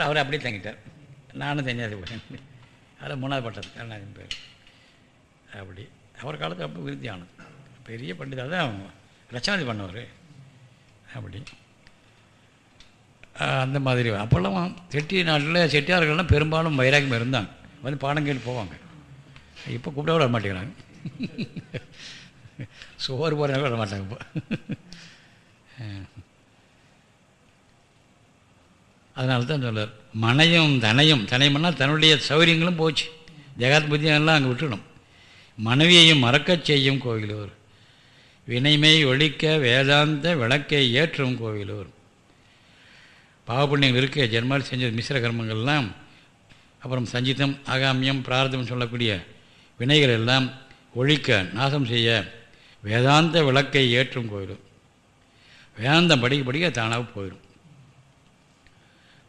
அப்புறம் அவர் அப்படியே தங்கிட்டார். நானும் தனியாக போகிறேன் அதில் மூணாவது பட்டது கருணாநிதி பேர். அப்படி. அவர் காலத்தில் அப்போ விருத்தி ஆனது. பெரிய பண்டிதாக தான் ரச்சனாதி பண்ணவர். அப்படி. அந்த மாதிரி. அப்போல்லாம் செட்டி நாட்டில் செட்டியார்கள்லாம் பெரும்பாலும் வைராக்கியம் இருந்தாங்க. வந்து பாடம் கேட்டு போவாங்க. இப்போ கூப்பிட வர மாட்டேங்கிறாங்க சோறு போகிறனால விட மாட்டாங்க இப்போ அதனால தான் சொல்கிறார் மனையும் தனையும் தனையம்னா தன்னுடைய சௌகரியங்களும் போச்சு. ஜெகாத் புத்தியெல்லாம் அங்கே விட்டுடும் மனைவியையும் மறக்கச் செய்யும் கோவிலூர். வினைமை ஒழிக்க வேதாந்த விளக்கை ஏற்றும் கோவிலூர். பாவப்புண்ணியங்கள் இருக்க ஜென்மால் செஞ்ச மிஸ்ர கர்மங்கள்லாம் அப்புறம் சஞ்சிதம் ஆகாமியம் பிரார்த்தம் சொல்லக்கூடிய வினைகள் எல்லாம் ஒழிக்க நாசம் செய்ய வேதாந்த விளக்கை ஏற்றும் கோயிலும் வேதாந்தம் படிக்க படிக்க தானாக போயிடும்.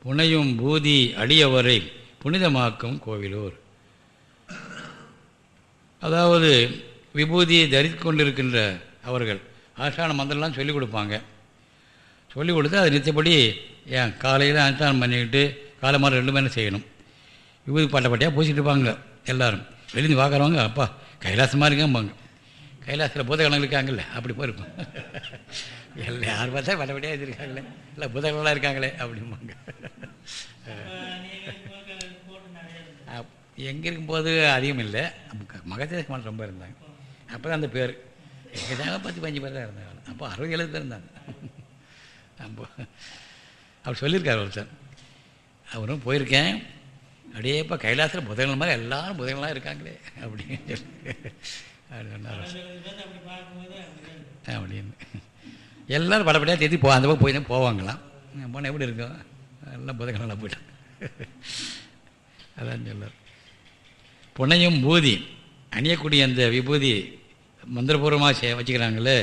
புனையும் பூதி அடியவரை புனிதமாக்கும் கோவிலூர். அதாவது விபூதியை தரித்து கொண்டிருக்கின்ற அவர்கள் ஆசான மந்திரம்லாம் சொல்லிக் கொடுப்பாங்க. சொல்லிக் கொடுத்து அது நித்தப்படி ஏன் காலையில் அனுஷ்டானம் பண்ணிக்கிட்டு காலை மாதிரி ரெண்டு மணி செய்யணும். விபூதி பட்ட பட்டையாக பூசிட்டு இருப்பாங்க எல்லாரும். வெளிந்து பார்க்குறவங்க அப்பா கைலாசமாக இருக்காம்பாங்க. கைலாசத்தில் பூதகணங்கள் இருக்காங்கல்ல அப்படி போயிருப்பாங்க எல்லாம் யார் பார்த்தா பட்டப்படியாக இருக்காங்களே இல்லை பூதகணங்களாக இருக்காங்களே அப்படிம்பாங்க. எங்கே இருக்கும்போது அதிகம் இல்லை. மகத்தேசமான ரொம்ப இருந்தாங்க. அப்போ தான் அந்த பேர். எங்கள் தாங்க பத்து பஞ்சு பேர் தான் இருந்தாங்க. அப்போ அறுபது எழுபது பேர் இருந்தாங்க. அப்போ அவர் சொல்லியிருக்கார் ஒருத்தர் அவரும் போயிருக்கேன். அப்படியே இப்போ கைலாசத்தில் புதன்கள் மாதிரி எல்லாரும் புதன்களாக இருக்காங்களே அப்படின்னு சொல்லி அப்படி சொன்னார் அப்படின்னு. எல்லோரும் படப்படியாக தேதி போ அந்த பக்கம் போய் தான் போவாங்களாம் போனால் எப்படி இருக்கும் எல்லாம் புதன்களாக போயிட்டான் அதான் சொல்லார் புனையும் பூதி அணியக்கூடிய அந்த விபூதி மந்திரபூர்வமாக சே வச்சுக்கிறாங்களே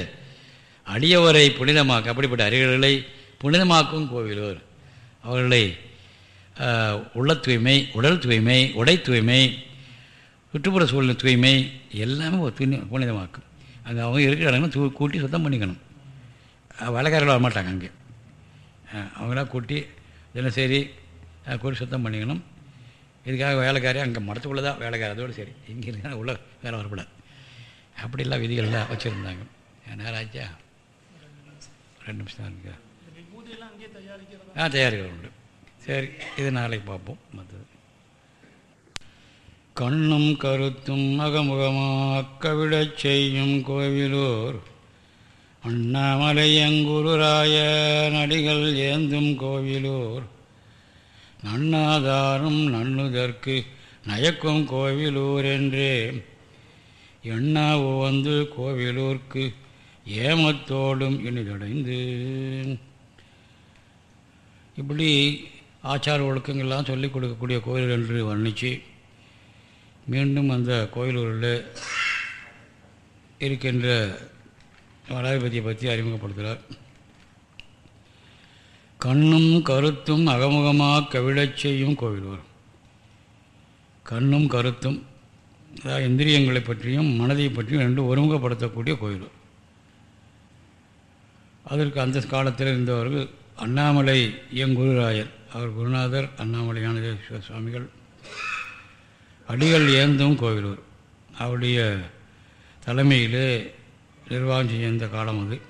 அடியவரை புனிதமாக்க அப்படிப்பட்ட அறிஞர்களை புனிதமாக்கும் கோவிலூர். அவர்களை உள்ள தூய்மை உடல் தூய்மை உடை தூய்மை சுற்றுப்புற சூழ்நிலை தூய்மை எல்லாமே புனிதமாக்கும். அங்கே அவங்க இருக்கிற இடங்களும் தூ கூட்டி சுத்தம் பண்ணிக்கணும். வேலைக்காரர்கள் வரமாட்டாங்க அங்கே. அவங்களாம் கூட்டி தினசரி கூட்டி சுத்தம் பண்ணிக்கணும். இதுக்காக வேலைக்காரி அங்கே மடத்துக்குள்ளே தான் வேலைக்காரி. அதோடு சரி. இங்கே இருக்க உள்ள வேலை வரக்கூடாது. அப்படிலாம் விதிகள்லாம் வச்சுருந்தாங்க. நேரம் ஆச்சா ரெண்டு நிமிஷம் தான் இருக்கா? ஆ தயாரிக்கிறது உண்டு. சரி இது நாளைக்கு பார்ப்போம். மற்றது. கண்ணும் கருத்தும் அகமுகமாக்கவிடச் செய்யும் கோவிலூர் அண்ணாமலையங்குருராய நடிகள் ஏந்தும் கோவிலூர். நன்னாதாரும் நன்னுதற்கு நயக்கும் கோவிலூர் என்றே எண்ணா வந்து கோவிலூர்க்கு ஏமத்தோடும் இனிதடைந்து. இப்படி ஆச்சார ஒழுக்கங்கள்லாம் சொல்லிக் கொடுக்கக்கூடிய கோயில் என்று வர்ணித்து மீண்டும் அந்த கோயிலூரில் இருக்கின்ற மலாதிபதியை பற்றி அறிமுகப்படுத்துகிறார் கண்ணும் கருத்தும் அகமுகமாக கவிழச் செய்யும் கோவிலூர் கண்ணும் கருத்தும் அதாவது இந்திரியங்களை பற்றியும் மனதை பற்றியும் ரெண்டு ஒருமுகப்படுத்தக்கூடிய கோயில் அதற்கு அந்த காலத்தில் இருந்தவர்கள் அண்ணாமலை எங்குருராயர் அவர் குருநாதர் அண்ணாமலை ஞானதேஸ்வர சுவாமிகள். அடிகள் ஏந்தும் கோவிலூர் அவருடைய தலைமையிலே நிர்வாகம் செய்த காலம் அது.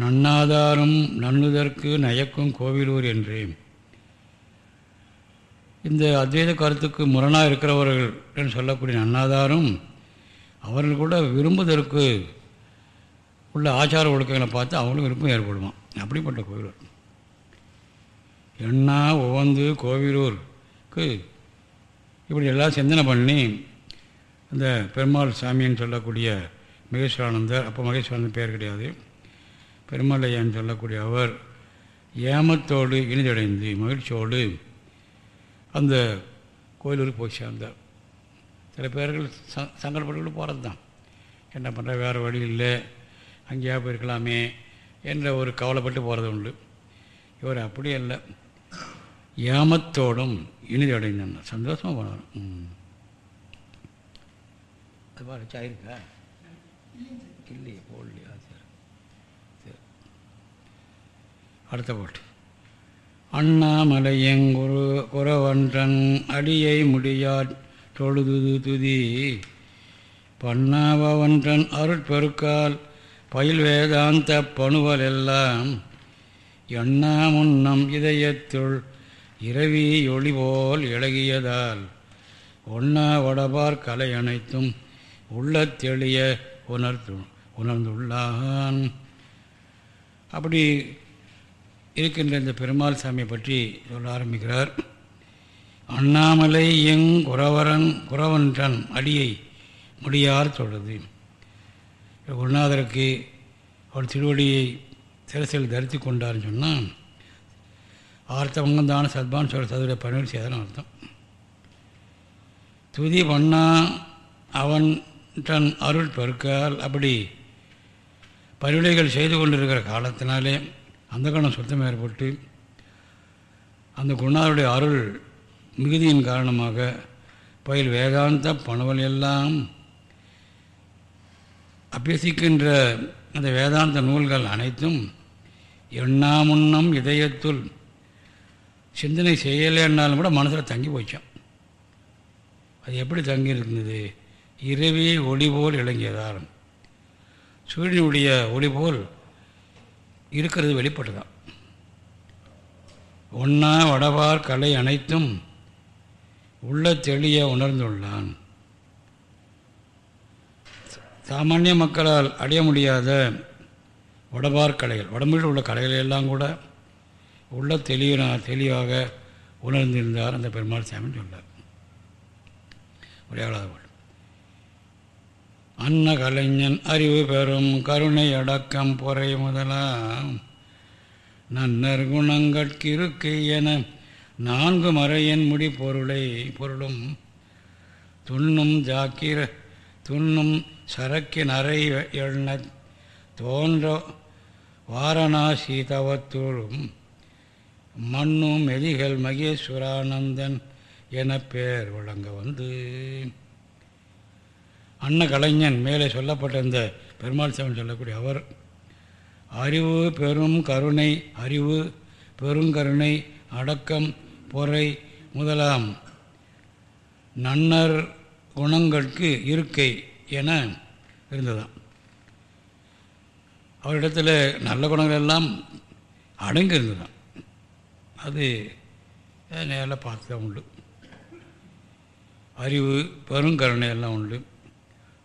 நன்னாதாரம் நன்னுதற்கு நயக்கும் கோவிலூர் என்றே. இந்த அத்வைத கருத்துக்கு முரணாக இருக்கிறவர்கள் என்று சொல்லக்கூடிய நன்னாதாரம் அவர்கள் கூட விரும்புவதற்கு உள்ள ஆச்சார ஒழுக்கங்களை பார்த்து அவங்களும் விருப்பம் ஏற்படுமா அப்படிப்பட்ட கோவிலூர். எண்ணா உவந்து கோவிலூருக்கு இப்படி எல்லாம் சிந்தனை பண்ணி அந்த பெருமாள் சாமின்னு சொல்லக்கூடிய மகேஸ்வரானந்தர் அப்போ மகேஸ்வரானந்தர் பேர் கிடையாது. பெருமாள் சொல்லக்கூடிய அவர் ஏமத்தோடு இனிதடைந்து மகிழ்ச்சியோடு அந்த கோயிலூருக்கு போய் சேர்ந்தார். சில பேர்கள் ச சங்கடப்பட்டு போகிறது தான் என்ன பண்ணுற வேறு வழி இல்லை. அங்கேயா போயிருக்கலாமே என்ற ஒரு கவலைப்பட்டு போகிறது உண்டு. இவர் அப்படி இல்லை ஏமத்தோடும் இனிது அடைந்தார் சந்தோஷமாக போனார். ம். அது பாரு ஆயிருக்கா? இல்லையே போடலையா சரி. சரி. அடுத்த பாட்டு. அண்ணாமலையங்குரு குறவன்றன் அடியை முடியாட் தொழுது துதி. பண்ணாவன்றன் அருட்பெருக்கால் பயில் வேதாந்த பணுவலெல்லாம் எண்ணாமுன்னம் இதயத்துள் இரவி ஒளி போல் இழகியதால் ஒன்னா வடபார் கலை அனைத்தும் உள்ளத் தெளிய உணர்த்து உணர்ந்துள்ளான். அப்படி இருக்கின்ற இந்த பெருமாள் சாமியை பற்றி சொல்ல ஆரம்பிக்கிறார். அண்ணாமலை எங் குறவரன் குறவன்றன் அடியை முடியார் சொல்வது குருநாதருக்கு அவர் திருவடியை சிரசில் தரித்து கொண்டார்னு சொன்னால் ஆர்த்தவங்கம் தான சத்பான் சொல்கிற சதுர பணிவு செய்தான் அர்த்தம். துதி பண்ணா அவன் தன் அருள் பெருக்கால் அப்படி பணிவிடைகள் செய்து கொண்டிருக்கிற காலத்தினாலே அந்த கணம் சுத்தம் ஏற்பட்டு அந்த குருநாதருடைய அருள் மிகுதியின் காரணமாக பயில் வேதாந்த பணவல் எல்லாம் அபியசிக்கின்ற அந்த வேதாந்த நூல்கள் அனைத்தும் எண்ணாமுன்னம் இதயத்துள் சிந்தனை செய்யலைன்னாலும் கூட மனசில் தங்கி போச்சான் அது எப்படி தங்கி இருந்தது இரவே ஒளி போல் இளங்கியதால். சூரியனுடைய ஒளி போல் இருக்கிறது வெளிப்பட்டுதான். ஒன்னா வடபார் கலை அனைத்தும் உள்ள தெளிய உணர்ந்துள்ளான். சாமானிய மக்களால் அடைய முடியாத வடபார் கலைகள் உடம்பில் உள்ள கலைகள் எல்லாம் கூட உள்ள தெளிவ தெளிவாக உணர்ந்திருந்தார் அந்த பெருமாள் சாமின்னு சொன்னார். ஒரு அன்ன கலைஞன் அறிவு பெறும் கருணை அடக்கம் பொறை முதலாம். நன்னர் குணங்கட்கிருக்கை என நான்கு மறையின் முடி பொருளை பொருளும். துண்ணும் ஜாக்கிர துண்ணும் சரக்கின் அறை எண்ண தோன்ற வாரணாசி தவத்தூளும் மண்ணும் எதிகள் மகேஸ்வரானந்தன் என பெயர் வழங்க வந்து. அன்ன கலைஞன் மேலே சொல்லப்பட்ட இந்த பெருமாள் சாமி சொல்லக்கூடிய அவர் அறிவு பெரும் கருணை அறிவு பெருங்கருணை அடக்கம் பொறை முதலாம் நன்னர் குணங்களுக்கு இருக்கை என இருந்ததாம். அவரிடத்தில் நல்ல குணங்கள் எல்லாம் அடங்கி இருந்ததாம். அது நேரில் பார்த்து தான் உண்டு. அறிவு பெருங்கருணை எல்லாம் உண்டு.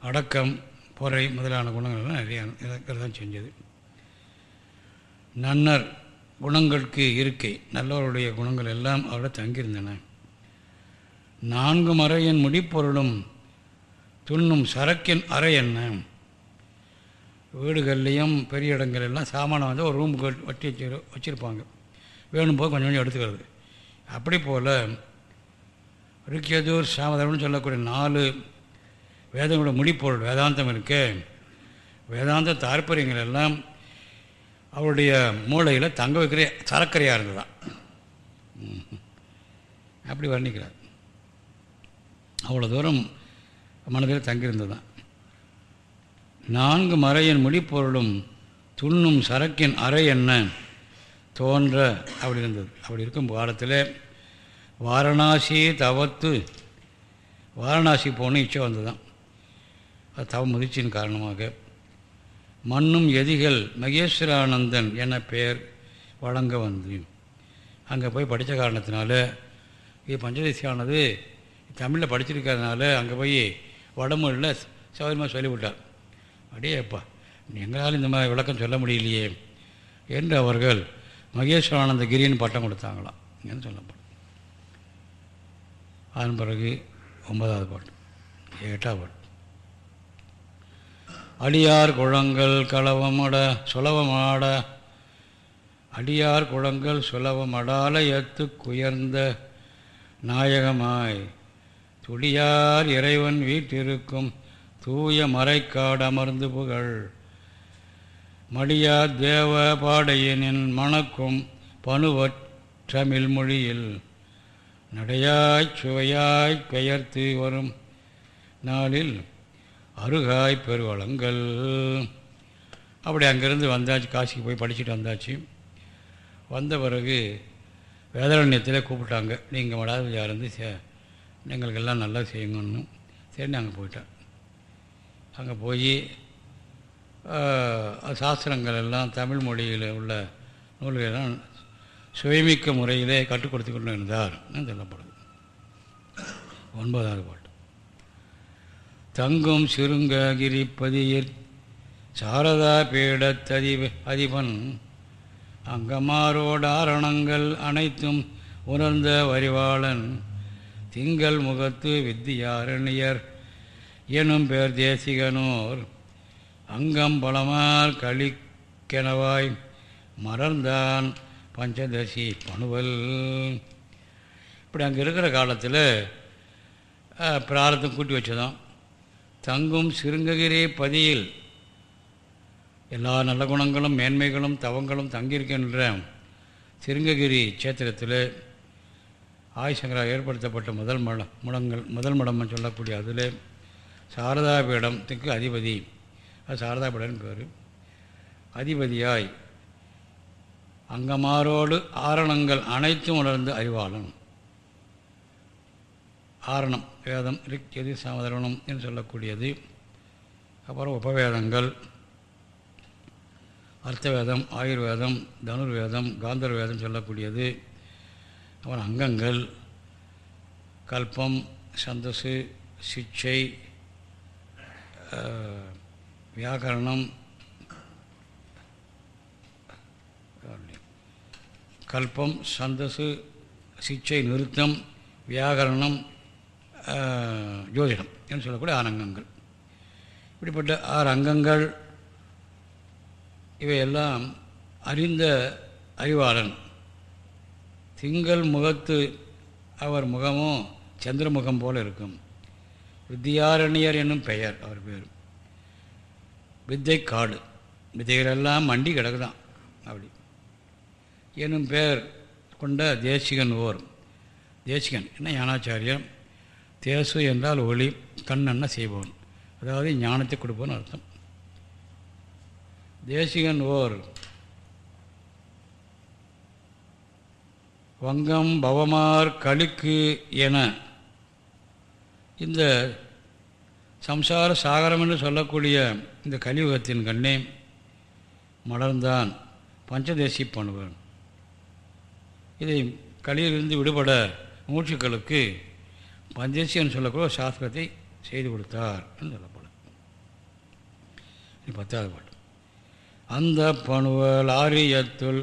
அடக்கம் பொறை முதலான குணங்கள் எல்லாம் நிறைய இருக்கிறது தான் செஞ்சது. நன்னர் குணங்களுக்கு இருக்கை நல்லவருடைய குணங்கள் எல்லாம் அவரோட தங்கியிருந்தன. நான்கு மறையின் முடிப்பொருளும் துண்ணும் சரக்கின் அறை என்ன? வீடுகள்லேயும் பெரிய இடங்கள் எல்லாம் சாமானை வந்து ஒரு ரூமுக்கு வட்டி வச்சு வச்சுருப்பாங்க. வேணும் போது கொஞ்சம் கொஞ்சம் எடுத்துக்கிறது. அப்படி போல் ரிக்கேதூர் சாமதர்னு சொல்லக்கூடிய நாலு வேதங்களோட முடிப்பொருள் வேதாந்தம் இருக்கு. வேதாந்த தாற்பயங்கள் எல்லாம் அவருடைய மூளையில் தங்க வைக்கிற சரக்கரையாக இருந்ததான் அப்படி வர்ணிக்கிறார். அவ்வளோ தூரம் மனதில் தங்கியிருந்ததான் நான்கு மறையின் முடிப்பொருளும் துண்ணும் சரக்கின் அறை என்ன தோன்ற அப்படி இருந்தது. அப்படி இருக்கும் காலத்தில் வாரணாசி தவத்து வாரணாசி போகணும் இச்சை வந்ததுதான் தான் தவ முதிர்ச்சியின் காரணமாக. மண்ணும் எதிகள் மகேஸ்வரானந்தன் என பெயர் வழங்க வந்து அங்கே போய் படித்த காரணத்தினால இது பஞ்சதேசியானது தமிழில் படிச்சிருக்கிறதுனால அங்கே போய் வடமொழியில் சௌகரியமாக சொல்லிவிட்டார். அடேப்பா எங்களால் இந்த மாதிரி விளக்கம் சொல்ல முடியலையே என்று அவர்கள் மகேஸ்வரானந்த கிரின்னு பட்டம் கொடுத்தாங்களாம் என்று சொல்லப்படும். அதன் பிறகு ஒன்பதாவது பாட்டு எட்டாவது பாட்டு. அடியார் குளங்கள் களவமட சுலவமாட அடியார் குளங்கள் சுலவமடால எத்துக்குயர்ந்த நாயகமாய். துடியார் இறைவன் வீட்டிருக்கும் தூய மறைக்காடு அமர்ந்து புகழ். மடியா தேவ பாடையனின் மணக்கும் பணுவற்றமிழ் மொழியில் நடையாய்ச் சுவையாய்ப் பெயர்த்து வரும் நாளில் அருகாய் பெருவளங்கள். அப்படி அங்கேருந்து வந்தாச்சு காசிக்கு போய் படிச்சுட்டு வந்தாச்சு. வந்த பிறகு வேதாரண்யத்தில் கூப்பிட்டாங்க நீங்கள் வடாதிபதியாக இருந்து சே எங்களுக்கெல்லாம் நல்லா செய்யுங்கன்னு. சரி நாங்கள் போயிட்டேன் அங்கே போய் சாஸ்திரங்கள் எல்லாம் தமிழ் மொழியில் உள்ள நூல்களெல்லாம் சுயமிக்க முறையிலே கற்றுக் கொடுத்து கொண்டு இருந்தார் சொல்லப்படுது. ஒன்பதாவது பாட்டு. தங்கும் சுருங்ககிரிப்பதியிற் சாரதா பீடத்ததி அதிபன். அங்கமாரோடாரணங்கள் அனைத்தும் உணர்ந்த வரிவாளன். திங்கள் முகத்து வித்தியாரணியர் எனும் பேர் தேசிகனோர். அங்கம் பலமார் களிக்கெனவாய் மறந்தான் பஞ்சதசி பணுவல். இப்படி அங்கே இருக்கிற காலத்தில் பிராரத்தம் கூட்டி வச்சதான் தங்கும் சிருங்ககிரி பதியில். எல்லா நல்ல குணங்களும் மேன்மைகளும் தவங்களும் தங்கியிருக்கின்ற சிருங்ககிரி கஷேத்திரத்தில் ஆயுசங்கராக ஏற்படுத்தப்பட்ட முதல் மடம் முடங்கள் முதல் மடம்னு சொல்லக்கூடிய அதில் சாரதாபீடத்துக்கு அதிபதி. அது சாரதாபீடம் பேர். அதிபதியாய் அங்கமாரோடு ஆரணங்கள் அனைத்தும் உணர்ந்து அறிவாளன். ஆரணம் வேதம் ரிக்யது சமதரணம் என்று சொல்லக்கூடியது. அப்புறம் உபவேதங்கள் அர்த்தவேதம் ஆயுர்வேதம் தனுர்வேதம் காந்தர்வேதம் சொல்லக்கூடியது. அப்புறம் அங்கங்கள் கல்பம் சந்தசு சிச்சை வியாக்கரணம் கல்பம் சந்தசு சிச்சை நிறுத்தம் வியாகரணம் ஜோதிடம் என்று சொல்லக்கூடிய ஆறு அங்கங்கள். இப்படிப்பட்ட ஆறு அங்கங்கள் இவையெல்லாம் அறிந்த அறிவாளன். திங்கள் முகத்து அவர் முகமும் சந்திரமுகம் போல இருக்கும். வித்தியாரண்யர் என்னும் பெயர் அவர் பேர். வித்தை காடு வித்தைகளெல்லாம் மண்டி கிடக்குதான் அப்படி. என்னும் பெயர் கொண்ட தேசிகன் ஓர். தேசிகன் என்ன ஞானாச்சாரியன் தேசு என்றால் ஒளி கண்ணென்ன செய்பவன்? அதாவது ஞானத்தை கொடுப்பவன் அர்த்தம். தேசிகன் ஓர் வங்கம் பவமார் கழுக்கு என இந்த சம்சார சாகரம் என்று சொல்லக்கூடிய இந்த கலியுகத்தின் கண்ணே மலர்ந்தான் பஞ்சதேசி பண்ணுவன் இதை கலியிலிருந்து விடுபட மூச்சுக்களுக்கு பஞ்சசின்னு சொல்லக்கூட சொல்லக்கூடிய சாஸ்திரத்தை செய்து கொடுத்தார் என்று சொல்லப்படும். பத்தாவது பாட்டு. அந்த பணுவல் ஆரியத்துள்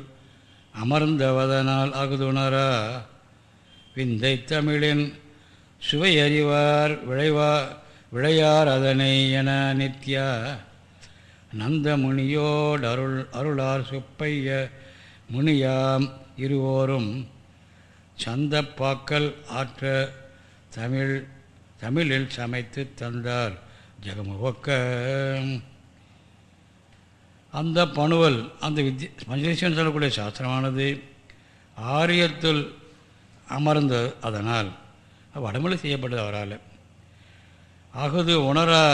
அமர்ந்தவதனால் அகுதுணரா விந்தை தமிழின் சுவை அறிவார் விளைவா விளையார் அதனை என நித்யா நந்த முனியோடு அருள் அருளார் சுப்பைய முனியாம் இருவோரும் சந்தப்பாக்கல் ஆற்ற தமிழ் தமிழில் சமைத்து தந்தார் ஜெகமுக அந்த பணுவல் அந்த வித்ய பஞ்சதேசம் சொல்லக்கூடிய சாஸ்திரமானது ஆரியத்துள் அமர்ந்த அதனால் வடமொழி செய்யப்பட்டது அவரால். அகுது உணரா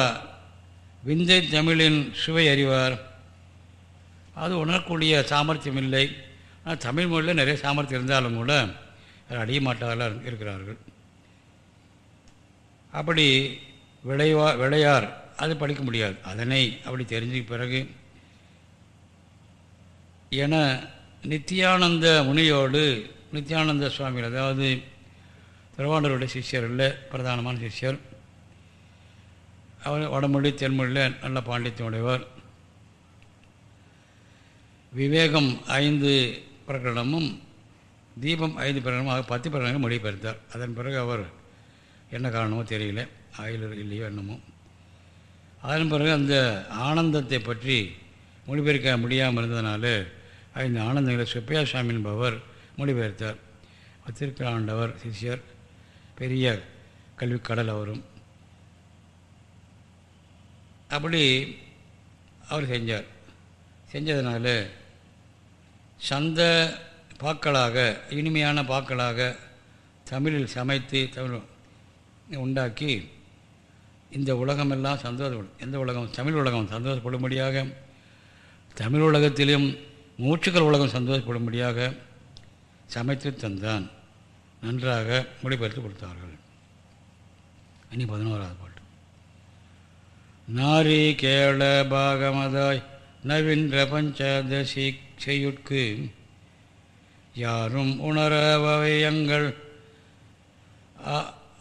விந்தை தமிழின் சுவை அறிவார். அது உணரக்கூடிய சாமர்த்தியம் இல்லை ஆனால் தமிழ் மொழியில் நிறைய சாமர்த்தியம் இருந்தாலும் கூட அதை அடைய மாட்டார்கள் இருக்கிறார்கள். அப்படி விளைவா விளையார். அது படிக்க முடியாது. அதனை அப்படி தெரிஞ்ச பிறகு என நித்யானந்த முனியோடு நித்யானந்த சுவாமிகள் அதாவது திருவாண்டருடைய சிஷ்யர் இல்லை பிரதானமான சிஷ்யர். அவர் வடமொழி தென்மொழியில் நல்ல பாண்டித்யம் உடையவர். விவேகம் ஐந்து பிரகடனமும் தீபம் ஐந்து பிரகடனமும் ஆக பத்து பிரகடனங்கள் மொழிபெயர்த்தார் அதன் பிறகு அவர் என்ன காரணமோ தெரியல ஆயுள் இல்லையோ என்னமோ. அதன் பிறகு அந்த ஆனந்தத்தை பற்றி மொழிபெயர்க்க முடியாமல் இருந்ததுனால இந்த ஆனந்தங்களை சுப்பையா சுவாமி என்பவர் மொழிபெயர்த்தார். திருக்கலாண்டவர் சிஷ்யர் பெரிய கல்விக்கடல் அவரும். அப்படி அவர் செஞ்சார். செஞ்சதுனால சந்த பாக்களாக இனிமையான பாக்களாக தமிழில் சமைத்து தமிழ் உண்டாக்கி இந்த உலகமெல்லாம் சந்தோஷப்படும் எந்த உலகம்? தமிழ் உலகம் சந்தோஷப்படும்படியாக தமிழ் உலகத்திலும் மூச்சுக்கள் உலகம் சந்தோஷப்படும்படியாக சமைத்து தந்தான். நன்றாக மொழிபெயர்த்து கொடுத்தார்கள். இனி பதினோராவது பாட்டு. நாரி கேள பாகமதாய் நவீன் பஞ்சதசி செய்யுட்கு யாரும் உணரவையங்கள்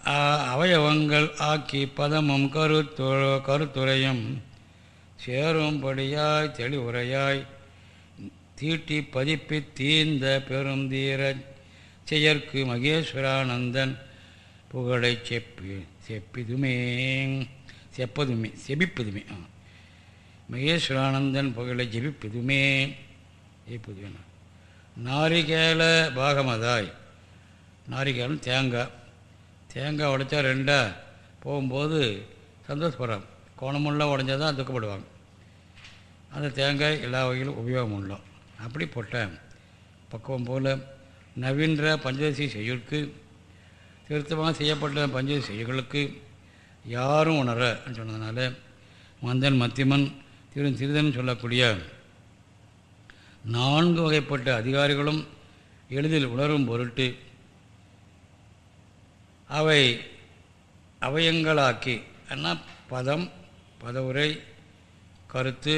அவயவங்கள் ஆக்கி பதமும் கருத்து கருத்துரையும் சேரும்படியாய் தெளிவுரையாய் தீட்டி பதிப்பி தீர்ந்த பெருந்தீர செயற்கு மகேஸ்வரானந்தன் புகழை செப்பி செப்பிதுமே செப்பதுமே செபிப்பதுமே. மகேஸ்வரானந்தன் புகழை ஜெபிப்பதுமே ஜெயிப்பதுமே நாரிகேல பாகமதாய் நாரிகேலம் தேங்காய். தேங்காய் உடைச்சா ரெண்டாக போகும்போது சந்தோஷப்படுறாங்க. கோணமுள்ள உடஞ்சா தான் துக்கப்படுவாங்க. அந்த தேங்காய் எல்லா வகையிலும் உபயோகம் உள்ளோம் அப்படி போட்டேன். பக்குவம் போல் நவீன்ற பஞ்சதசி செய்யுளுக்கு திருத்தமாக செய்யப்பட்ட பஞ்சதசி செய்யுகளுக்கு யாரும் உணர சொன்னதுனால மந்தன் மத்திமன் திரு சிறிதன் சொல்லக்கூடிய நான்கு வகைப்பட்ட அதிகாரிகளும் எளிதில் உணரும் பொருட்டு அவை அவயங்களாக்கி ஆனால் பதம் பதவுரை கருத்து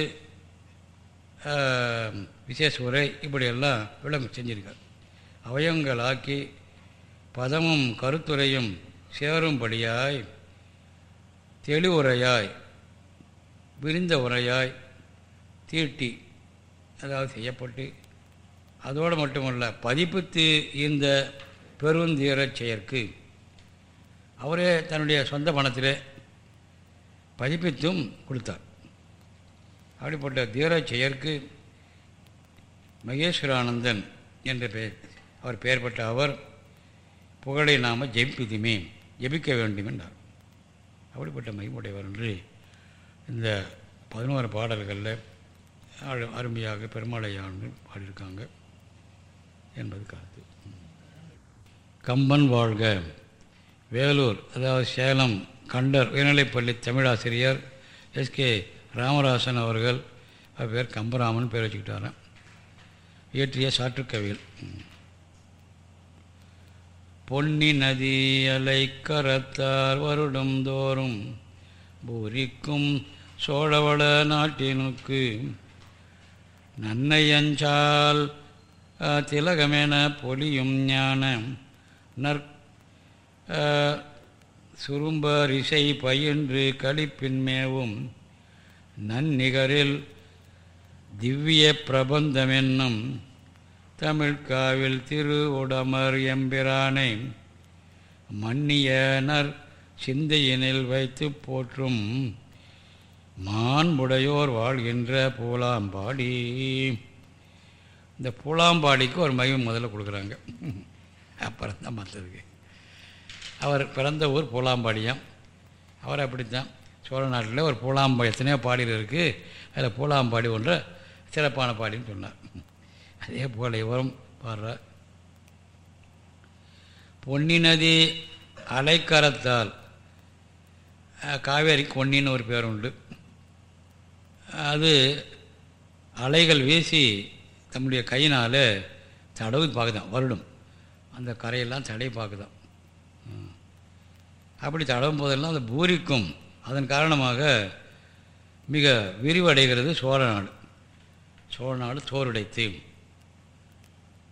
விசேஷ உரை இப்படியெல்லாம் விளங்க செஞ்சிருக்கார். அவயங்களாக்கி பதமும் கருத்துரையும் சேரும்படியாய் தெளிவுரையாய் விரிந்த உரையாய் தீட்டி அதாவது செய்யப்பட்டு அதோடு மட்டுமல்ல பதிப்பித்து இந்த பெருந்தீரச் செயற்கு அவரே தன்னுடைய சொந்த பணத்தில் பதிப்பித்தும் கொடுத்தார். அப்படிப்பட்ட தீர செயற்கு மகேஸ்வரானந்தன் என்ற பெயர் அவர் பெயர் பெற்ற அவர் புகழை நாம் ஜெபிப்பதுமே ஜெபிக்க வேண்டும் என்றார். அப்படிப்பட்ட மகிமுடையவர் என்று இந்த பதினோரு பாடல்களில் அருமையாக பெருமாளையாண்டு பாடியிருக்காங்க என்பது கருத்து. கம்பன் வாழ்க. வேலூர் அதாவது சேலம் கண்டர் உயர்நிலைப்பள்ளி தமிழாசிரியர் எஸ்கே ராமராசன் அவர்கள் அவர் பேர் கம்பராமன் பேர் வச்சுக்கிட்டாரன் இயற்றிய சாற்றுக்கவியல். பொன்னி நதி அலை கரத்தார் வருடம் தோறும் பூரிக்கும் சோழவள நாட்டினுக்கு நன்னையஞ்சால் திலகமென பொலியும் ஞான நற் சுரும்பரிசை பயின்று களிப்பின்மேவும் நன்னிகரில் திவ்ய பிரபந்தமென்னும் தமிழ்காவில் திரு உடமர் எம்பிரானை மன்னியனர் சிந்தையினில் வைத்து போற்றும் மாண்புடையோர் வாழ்கின்ற பூலாம்பாடி. இந்த பூலாம்பாடிக்கு ஒரு மகிமை முதல்ல கொடுக்குறாங்க. அப்புறம் தான் மற்றதுக்கு அவர் பிறந்த ஊர் பூலாம்பாடியம். அவர் அப்படித்தான். சோழ நாட்டில் ஒரு பூலாம்பாடி எத்தனையோ பாடியில் இருக்குது அதில் பூலாம்பாடி ஒன்று சிறப்பான பாடின்னு சொன்னார். அதே போல் இவரும் பாடுறார். பொன்னி நதி அலைக்கரத்தால் காவேரி பொன்னின்னு ஒரு பேர் உண்டு. அது அலைகள் வீசி தம்முடைய கையினால் தடவு பார்க்குதான் வருடம். அந்த கரையெல்லாம் தடை பார்க்குதான். அப்படி தடவும் போதெல்லாம் அது பூரிக்கும். அதன் காரணமாக மிக விரிவடைகிறது சோழ நாடு. சோழ நாடு தோருடைத்து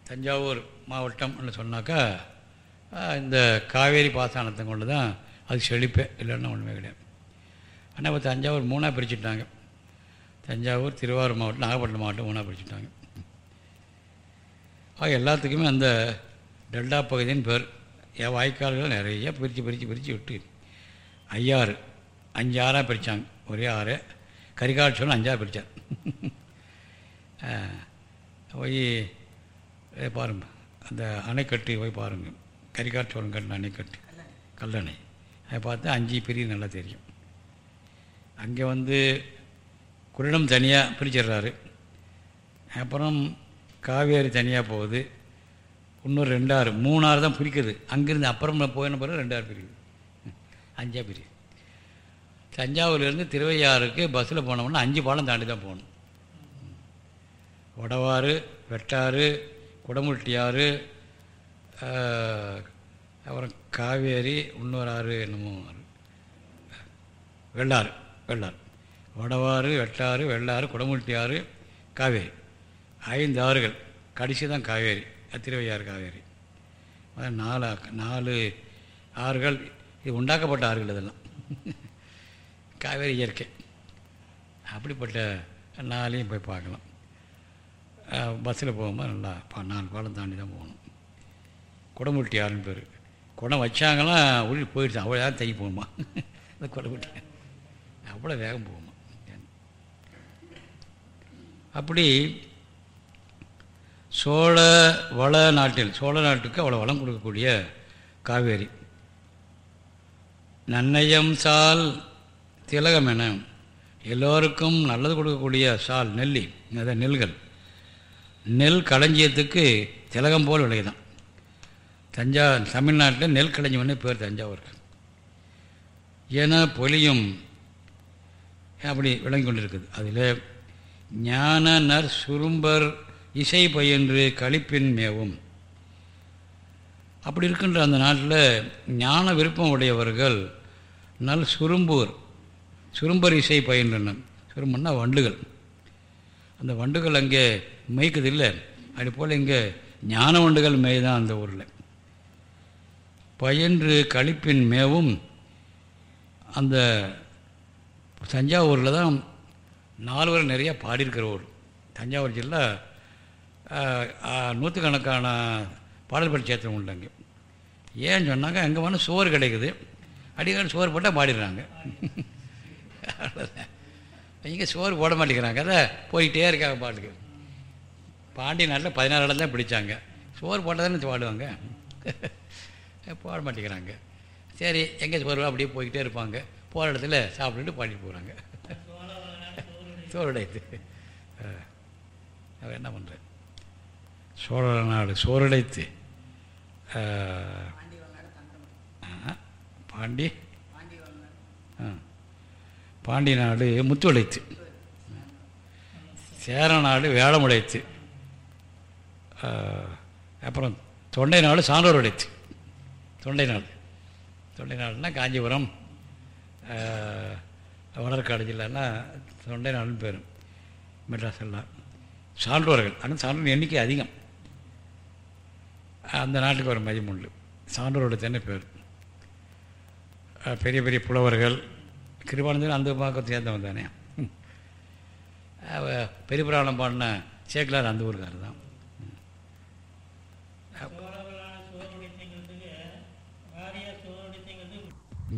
தஞ்சாவூர் மாவட்டம்னு சொன்னாக்கா இந்த காவேரி பாசனத்தை கொண்டு தான் அது செழிப்பே இல்லைன்னா ஒன்றுமே கிடையாது. ஆனால் இப்போ தஞ்சாவூர் மூணாக பிரிச்சுட்டாங்க. தஞ்சாவூர் திருவாரூர் மாவட்டம் நாகப்பட்டினம் மாவட்டம் மூணாக பிரிச்சுட்டாங்க. ஆக எல்லாத்துக்குமே அந்த டெல்டா பகுதின்னு பேர். என் வாய்க்கால்கள் நிறைய பிரித்து பிரித்து பிரித்து விட்டு. ஐயாறு அஞ்சு ஆறாக பிரித்தாங்க ஒரே ஆறு. கரிகால் சோழன் அஞ்சாறு பிரித்தார் போய் பாருங்க. அந்த அணைக்கட்டு போய் பாருங்கள் கரிகால் சோழன் கட்டின அணைக்கட்டு. கல்லணை. அதை பார்த்தா அஞ்சு பிரிவு நல்லா தெரியும். அங்கே வந்து குரடம் தனியாக பிரிச்சிடுறாரு. அப்புறம் காவேரி தனியாக போகுது. இன்னொரு ரெண்டாறு மூணாறு தான் பிரிக்குது. அங்கேருந்து அப்புறம் போயின பிறகு ரெண்டாறு பிரிக்குது. அஞ்சா பிரிவு தஞ்சாவூர்லேருந்து திருவையாறுக்கு பஸ்ஸில் போனோம்னா அஞ்சு பாலம் தாண்டி தான் போகணும். வடவாறு வெட்டாறு குடமுட்டியாறு அப்புறம் காவேரி இன்னொரு ஆறு என்னமோ ஆறு. வெள்ளாறு வெள்ளாறு. வடவாறு வெட்டாறு வெள்ளாறு குடமுட்டியாறு காவேரி. ஐந்து ஆறுகள். கடைசி தான் காவேரி. திருவையாறு காவேரி அதான் நாலு நாலு ஆறுகள் இது உண்டாக்கப்பட்ட ஆறுகள் இதெல்லாம். காவேரி இயற்கை. அப்படிப்பட்ட நாளையும் போய் பார்க்கலாம். பஸ்ஸில் போகும்போது நல்லா பா நாலு பாலம் தாண்டி தான் போகணும். குடமுட்டி ஆறுன்னு பேர். குடம் வச்சாங்களாம் உள்ள போயிடுச்சு அவ்வளோ தான் தங்கி போகுமா? இந்த குடமுட்டி. அவ்வளோ வேகம் போகுமா? அப்படி சோழ வள நாட்டில் சோழ நாட்டுக்கு அவ்வளோ வளம் கொடுக்கக்கூடிய காவேரி. நன்னயம் சால் திலகம் என எல்லோருக்கும் நல்லது கொடுக்கக்கூடிய சால் நெல்லி அதான் நெல்கள். நெல் களஞ்சியத்துக்கு திலகம் போல் விளையுதான் தஞ்சா தமிழ்நாட்டில் நெல் களஞ்சியம்னு பேர் தஞ்சாவூருக்கு. ஏன்னா பொலியும் அப்படி விளங்கி கொண்டிருக்குது. அதில் ஞான நர் சுரும்பர் இசை பயின்று களிப்பின் மேவும். அப்படி இருக்கின்ற அந்த நாட்டில் ஞான விருப்பம் உடையவர்கள் நல் சுரும்பூர் சுரும்பர் இசை பயின்றன சுரும்புன்னா வண்டுகள். அந்த வண்டுகள் அங்கே மேய்க்குது இல்லை அது போல் இங்கே ஞான வண்டுகள் மேய்தான் அந்த ஊரில். பயின்று கழிப்பின் மேவும் அந்த தஞ்சாவூரில் தான் நால்வர் நிறைய பாடியிருக்கிற ஊர். தஞ்சாவூர் ஜில்லா நூற்றுக்கணக்கான பாடல் பரிச்சேத்திரம் உண்டு அங்கே. ஏன்னு சொன்னாங்க அங்கே வந்து சோறு கிடைக்குது. அடிக்கடி சோறு போட்டால் பாடிடுறாங்க இங்கே சோறு போட மாட்டேங்கிறாங்க. அதை போயிட்டே இருக்காங்க பாட்டுக்கு. பாண்டி நாட்டில் பதினாறு இடம் தான் பிடிச்சாங்க. சோறு போட்டால் தானே பாடுவாங்க. போட மாட்டேங்கிறாங்க. சரி எங்கே சோறு அப்படியே போய்கிட்டே இருப்பாங்க. போகிற இடத்துல சாப்பிட்டுட்டு பாடிட்டு போகிறாங்க சோறு சோறுடைத்து அவர் என்ன பண்ணுறேன் சோழ நாடு சோரடைத்து பாண்டி பாண்டி நாடு முத்துவளைத்து சேர நாடு வேளமுடைத்து அப்புறம் தொண்டை நாடு சான்றோர் உடைத்து தொண்டை நாடு. தொண்டை நாடுனா காஞ்சிபுரம் வளர்காடு ஜில்லான்னா தொண்டை நாடுன்னு பேரும் மெட்ராஸ் எல்லாம். சான்றோர்கள் ஆனால் சான்றோர் எண்ணிக்கை அதிகம். அந்த நாட்டுக்கு ஒரு மையம் உண்டு. சான்றோரோட தானே பேர். பெரிய பெரிய புலவர்கள். கிருபானந்தன் அந்த பக்கம் சேர்ந்தவன் தானே. பெரிய புராணம் பாடின சேக்கலார் அந்த ஊருக்கார் தான்.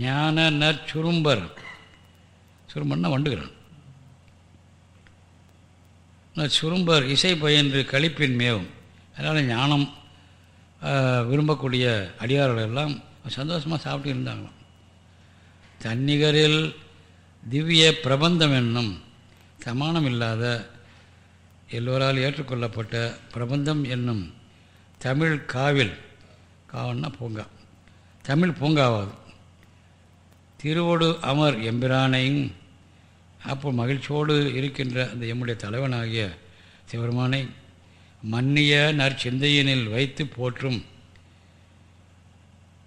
ஞான நற்சுரும்பர் சுரும்பன்னா வண்டுகிறான். சுரும்பர் இசை பயின்று கழிப்பின் மேவும். அதனால் ஞானம் விரும்பக்கூடிய அடியார்கள் எல்லாம் சந்தோஷமாக சாப்பிட்டு இருந்தாங்களாம். தன்னிகரில் திவ்ய பிரபந்தம் என்னும் சமானம் இல்லாத எல்லோரால் ஏற்றுக்கொள்ளப்பட்ட பிரபந்தம் என்னும் தமிழ் காவில் காவல்னா பூங்கா. தமிழ் பூங்காவாது. திருவோடு அமர் எம்பிரானையும் அப்போ மகிழ்ச்சியோடு இருக்கின்ற அந்த எம்முடைய தலைவனாகிய சிவருமானை மன்னிய நற்சிந்தையினில் வைத்து போற்றும்.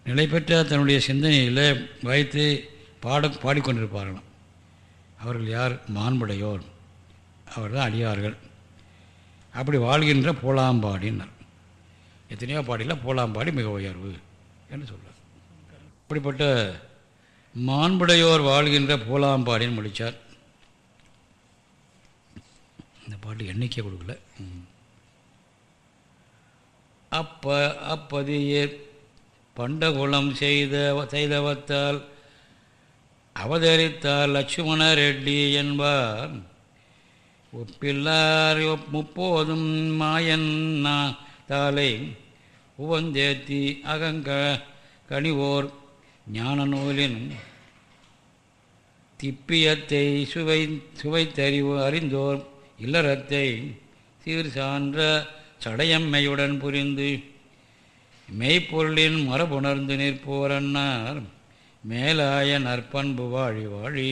நிலை பெற்ற தன்னுடைய சிந்தனையில் வைத்து பாட பாடிக்கொண்டிருப்பார்களாம். அவர்கள் யார்? மாண்புடையோர். அவர்தான் தான் அடியார்கள். அப்படி வாழ்கின்ற போலாம்பாடினர் எத்தனையோ பாடியில் போலாம்பாடி மிக உயர்வு என்று சொல்கிறார் அப்படிப்பட்ட மாண்புடையோர் வாழ்கின்ற போலாம்பாடின்னு முடித்தார் இந்த பாட்டு எண்ணிக்கை கொடுக்கல. அப்ப அப்பதியே பண்டகுலம் செய்த செய்தவத்தால் அவதரித்தார் லட்சுமண ரெட்டி என்பார். ஒப்பில்லார் முப்போதும் மாயன் தாலை உவந்தேத்தி அகங்க கனிவோர் ஞான நூலின் திப்பியத்தை சுவை சுவைத்தறிவு அறிந்தோர் இல்லறத்தை சீர் சான்ற சடையம்மையுடன் புரிந்து மெய்ப்பொருளின் மரபுணர்ந்து நிற்போரன்னார் மேலாய நற்பண்பு வாழி வாழி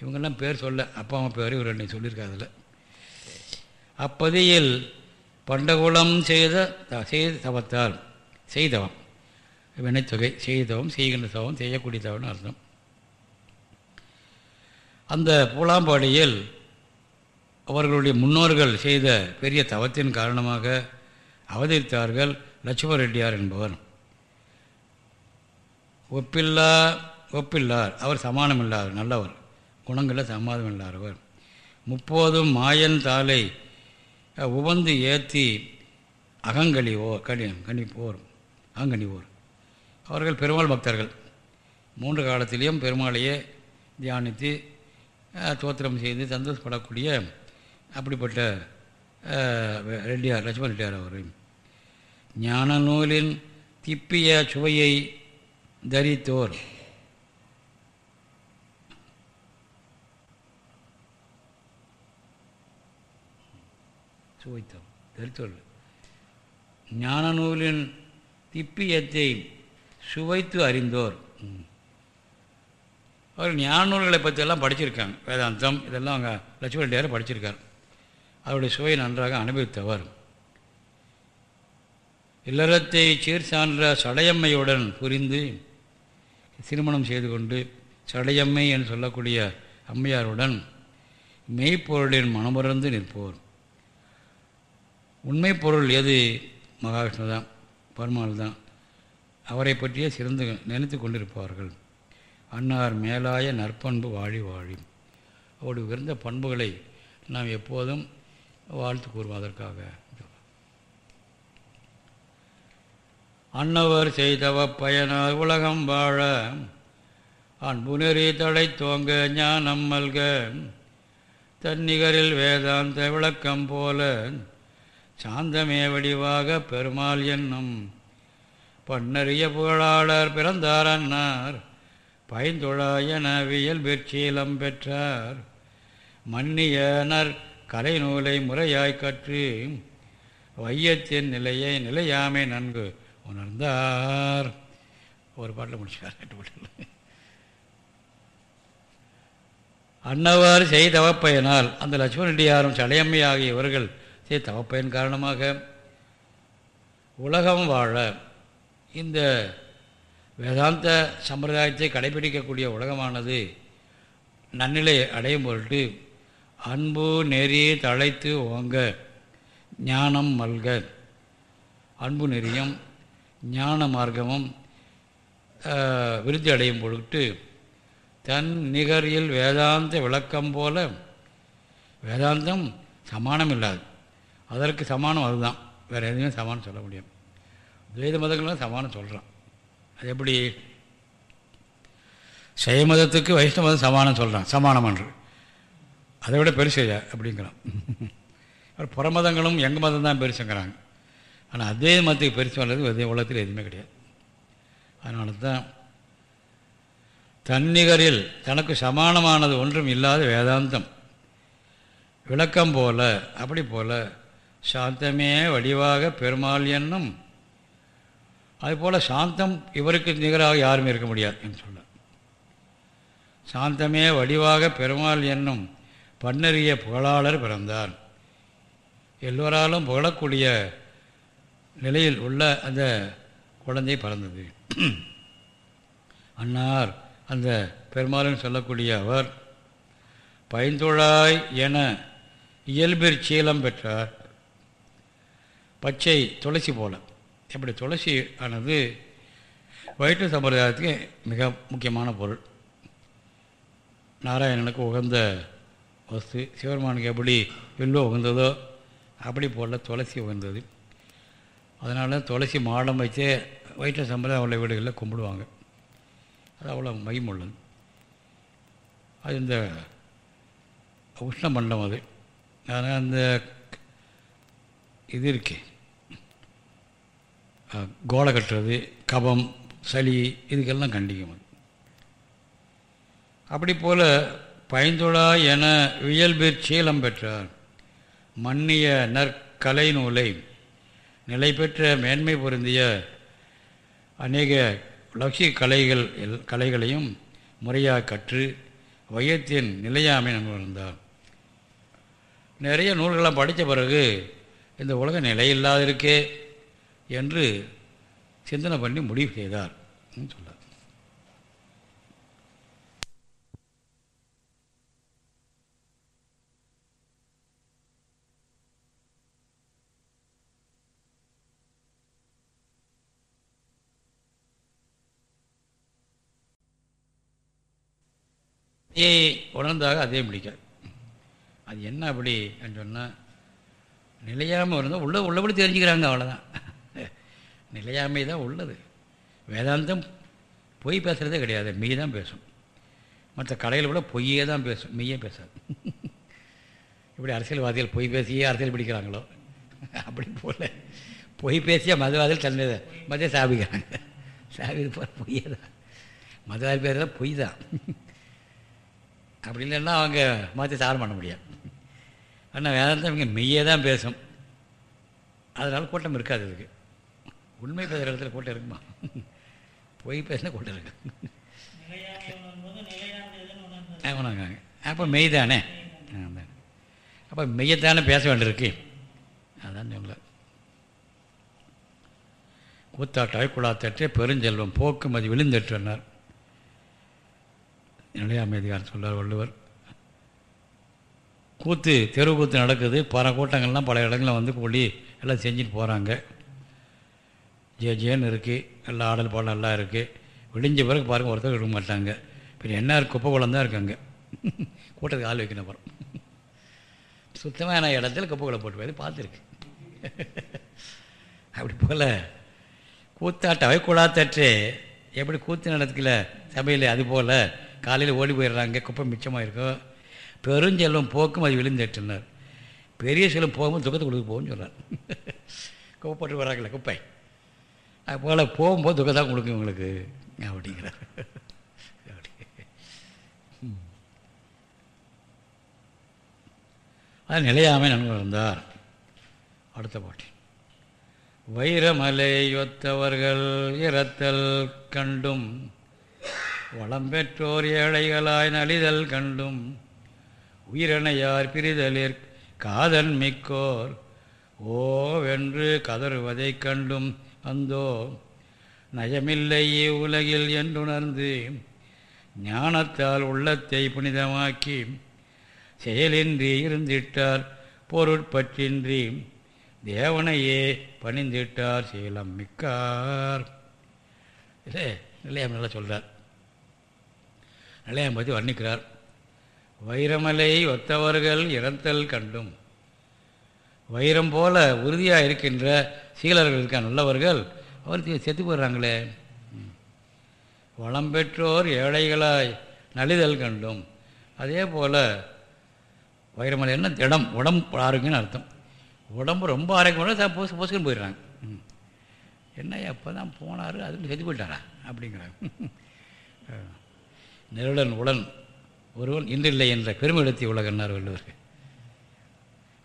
இவங்கெல்லாம் பேர் சொல்ல அப்பா அம்மா பேர் இவர் ரெண்டு சொல்லியிருக்காதில்ல அப்பதியில் பண்டகுலம் செய்த செய்த தவத்தால் செய்தவம். வினைத்தொகை செய்தவம் செய்கின்ற தவம் செய்யக்கூடிய தவம்னு அர்த்தம். அந்த பூலாம்பாடியில் அவர்களுடைய முன்னோர்கள் செய்த பெரிய தவத்தின் காரணமாக அவதரித்தார்கள் லட்சுமண ரெட்டியார் என்பவர். ஒப்பில்லா ஒப்பில்லார். அவர் சமானம் நல்லவர். குணங்களில் சமாதம் இல்லாதவர் முப்போதும் மாயன் தாளை உவந்து ஏற்றி அகங்கழிவோர் கணி கணிப்போர் அகங்கணிவோர். அவர்கள் பெருமாள் பக்தர்கள். மூன்று காலத்திலையும் பெருமாளையே தியானித்து தோத்திரம் செய்து சந்தோஷப்படக்கூடிய அப்படிப்பட்ட ரெட்டியார் லட்சுமண ரெட்டியார் அவர் ஞான நூலின் திப்பிய சுவையை தரித்தோர். சுவைத்தோர். தரித்தோர். ஞான நூலின் திப்பியத்தை சுவைத்து அறிந்தோர். அவர் ஞான நூல்களை பற்றியெல்லாம் படிச்சிருக்காங்க. வேதாந்தம் இதெல்லாம் அவங்க லட்சுமண ரெட்டியார் படிச்சிருக்கார். அவருடைய சுவையை நன்றாக அனுபவித்தவர். இல்லறத்தை சீர் சான்ற சடையம்மையுடன் புரிந்து திருமணம் செய்து கொண்டு சடையம்மை என்று சொல்லக்கூடிய அம்மையாருடன் மெய்ப்பொருளின் மனமுறந்து நிற்போர். உண்மை பொருள் எது? மகாவிஷ்ணு தான் பெருமாள் தான் அவரை பற்றியே சிறந்து நினைத்து கொண்டிருப்பார்கள். அன்னார் மேலாய நற்பண்பு வாழி வாழி. அவருடைய உயர்ந்த பண்புகளை நாம் எப்போதும் வாழ்த்து கூறுவதற்காக அன்னவர் செய்தவ பயனார் உலகம் வாழ அன்புநெறி தடை தோங்க ஞானம் மல்க தன்னிகரில் வேதாந்த விளக்கம் போல சாந்தமே வடிவாக பெருமாள் என்னும் பன்னறிய புகழாளர் பிறந்தார் அன்னார். பைந்தொழாயன வியல் பெற்றார். மன்னியனர் கலை நூலை முறையாய் கற்று வையத்தின் நிலையை நிலையாமை நன்கு உணர்ந்தார். ஒரு பாட்டில் முடிச்சார் எட்டு பாட்டில். அன்னவர் செய் தவப்பயனால். அந்த லட்சுமணடியாரும் சடையம்மை ஆகிய இவர்கள் செய் தவப்பயன் காரணமாக உலகம் வாழ இந்த வேதாந்த சம்பிரதாயத்தை கடைபிடிக்கக்கூடிய உலகமானது நன்னிலை அடையும் பொருட்டு அன்பு நெறி தழைத்து ஓங்க ஞானம் மல்க. அன்பு நெறியும் ஞான மார்க்கமும் விருத்தி அடையும் பொழுது தன் நிகரில் வேதாந்த விளக்கம் போல வேதாந்தம் சமானம் இல்லாது. அதற்கு சமானம் அதுதான். வேறு எதுவுமே சமானம் சொல்ல முடியும் துவைத மதங்கள்லாம் சமானம் சொல்கிறான் அது எப்படி? சைவ மதத்துக்கு வைஷ்ணவ மதம் சமானம் சொல்கிறான் சமானம் என்று. அதை விட பெருசு அப்படிங்கிறான் புறமதங்களும் எங்கள் மதம் தான் பெருசுங்கிறாங்க. ஆனால் அதே மதத்துக்கு பெருசு வர்றது அதே உலகத்தில் எதுவுமே கிடையாது. அதனால தான் தன்னிகரில் தனக்கு சமானமானது ஒன்றும் இல்லாத வேதாந்தம். விளக்கம் போல அப்படி போல சாந்தமே வடிவாக பெருமாள் என்னும் அதுபோல் சாந்தம் இவருக்கு நிகராக யாருமே இருக்க முடியாது என்று சொல்ல. சாந்தமே வடிவாக பெருமாள் என்னும் பன்னறிய புகழாளர் பிறந்தார். எல்லோராலும் புகழக்கூடிய நிலையில் உள்ள அந்த குழந்தை பிறந்தது. அன்னார் அந்த பெருமாளன் சொல்லக்கூடிய அவர் பைந்தொழாய் என இயல்பிற் சீலம் பெற்றார். பச்சை துளசி போல. எப்படி துளசி ஆனது வயிற்று சம்பிரதாயத்துக்கு மிக முக்கியமான பொருள். நாராயணனுக்கு உகந்த வஸ்து சிவருமானுக்கு எப்படி வில்லோ உகந்ததோ அப்படி போல துளசி உகந்தது. அதனால் துளசி மாடம் வச்சே வயிற்று சம்பிரதாயம் உள்ள வீடுகளில் கும்பிடுவாங்க. அது அவ்வளோ மகிமுள்ளது அது இந்த உஷ்ண மண்டம் அது. அதனால் அந்த இது இருக்கு. கோலை கட்டுறது கபம் சளி இதுக்கெல்லாம் கண்டிக்கும் அது. அப்படி போல் பைந்துளா என வியல்பிற் சீலம் பெற்றார். மன்னிய நற்கலை நூலை நிலை பெற்ற மேன்மை பொருந்திய அநேக லட்சிய கலைகள் எல் கலைகளையும் முறையாக கற்று வையத்தின் நிலையாமை நன்கு நிறைய நூல்களாக படித்த பிறகு இந்த உலக நிலையில்லாதிருக்கே என்று சிந்தனை பண்ணி முடிவு செய்தார். சொல்கிறார் ஏ உணர்ந்தாக அதே முடிக்காது அது என்ன அப்படி சொன்னால் நிலையாமல் இருந்தால் உள்ள உள்ளபடி தெரிஞ்சுக்கிறாங்க அவ்வளோதான் நிலையாமை தான் உள்ளது. வேதாந்தம் பொய் பேசுகிறதே கிடையாது மெய் தான் பேசும். மற்ற கடையில் கூட பொய்யே தான் பேசும் மெய்யே பேசாது. இப்படி அரசியல்வாதிகள் பொய் பேசியே அரசியல் பிடிக்கிறாங்களோ? அப்படி போல். பொய் பேசிய மதவாதிகள் தன்னை மதிய சாபிக்கிறாங்க. சாபிக்கு போகிற பொய்யே தான். மதவாதி பேர் தான் பொய் தான். அப்படி இல்லைன்னா அவங்க மாற்றி சாரம் பண்ண முடியாது. ஆனால் வேதாந்தம் இங்கே மெய்யே தான் பேசும். அதனால் கூட்டம் இருக்காது இதுக்கு. உண்மை பேசுகிற இடத்துல கூட்டம் இருக்குமா? பொய் பேசினா கூட்டம் இருக்கு. ஆமாங்க அப்போ மெய் தானே? அப்போ மெய்யத்தானே பேச வேண்டியிருக்கு. அதான் சொல்ல. கூத்தாட்டாய் குழாத்தற்றே பெருஞ்செல்வம் போக்குமதி விழுந்தற்றுனார் நிலையாமைதிகாரம் சொல்றார் வள்ளுவர். கூத்து தெரு கூத்து நடக்குது. பல கூட்டங்கள்லாம் பல இடங்களில் வந்து கூடி எல்லாம் செஞ்சுட்டு போகிறாங்க ஜே ஜேன்னு இருக்குது எல்லாம் ஆடல் பாடல் எல்லாம் இருக்குது விடிஞ்ச பிறகு பாருங்கள் ஒருத்தர் விட மாட்டாங்க. பின்ன என்ன குப்பை குளம் தான் இருக்காங்க. கூட்டத்துக்கு ஆள் வைக்கணும் அப்புறம். சுத்தமான இடத்துல குப்பை குளம் போட்டு போய் பார்த்துருக்கு. அப்படி போல் கூத்தாட்டவை குழாத்தற்று எப்படி கூத்து நடத்துக்கல சபையில் அது போல் காலையில் ஓடி போயிடுறாங்க. குப்பை மிச்சமாக இருக்கும் பெருஞ்செல்வம் போக்கும் அது விழுந்துட்டுனார். பெரிய செல்வம் போகும்போது துக்கத்தை கொடுத்து போகும்னு சொல்கிறார் குப்பை போட்டு வராங்களே குப்பை. அது போல் போகும்போது துக்கம் தான் கொடுக்கும் உங்களுக்கு அப்படிங்கிறார். அது நிலையாமை நண்பர் இருந்தார் அடுத்த பாட்டி. வைரமலையொத்தவர்கள் இரத்தல் கண்டும் வளம் பெற்றோர் ஏழைகளாய் நலிதல் கண்டும். உயிரணையார் பிரிதலிற் காதன் மிக்கோர். ஓவென்று கதறுவதைக் கண்டும் அந்தோ நயமில்லை உலகில் என்றுணர்ந்து ஞானத்தால் உள்ளத்தை புனிதமாக்கி செயலின்றி இருந்திட்டார் பொருட்பற்றின்றி. தேவனையே பணிந்திட்டார் சீலம் மிக்கார். இல்லை நல்லா சொல்கிறார் நிலையம் பற்றி வர்ணிக்கிறார். வைரமலை ஒத்தவர்கள் இறத்தல் கண்டும். வைரம் போல உறுதியாக இருக்கின்ற சீலர்கள் இருக்க நல்லவர்கள் அவர் செத்து போடுறாங்களே வளம் பெற்றோர் ஏழைகளாய் நலிதல் கண்டும். அதே போல் வைரமலை என்ன? திடம் உடம்பு ஆரோக்கியம்னு அர்த்தம். உடம்பு ரொம்ப ஆரோக்கியம் பொசு பொசுக்குன்னு போயிடுறாங்க. என்ன எப்போ தான் போனார் அதுக்கு செத்து போயிட்டாரா? அப்படிங்கிறாங்க. நெருடன் உடன் ஒருவன் இன்றில்லை என்ற பெருமிடத்தை உலகன்னார் வள்ளுவர்கள்.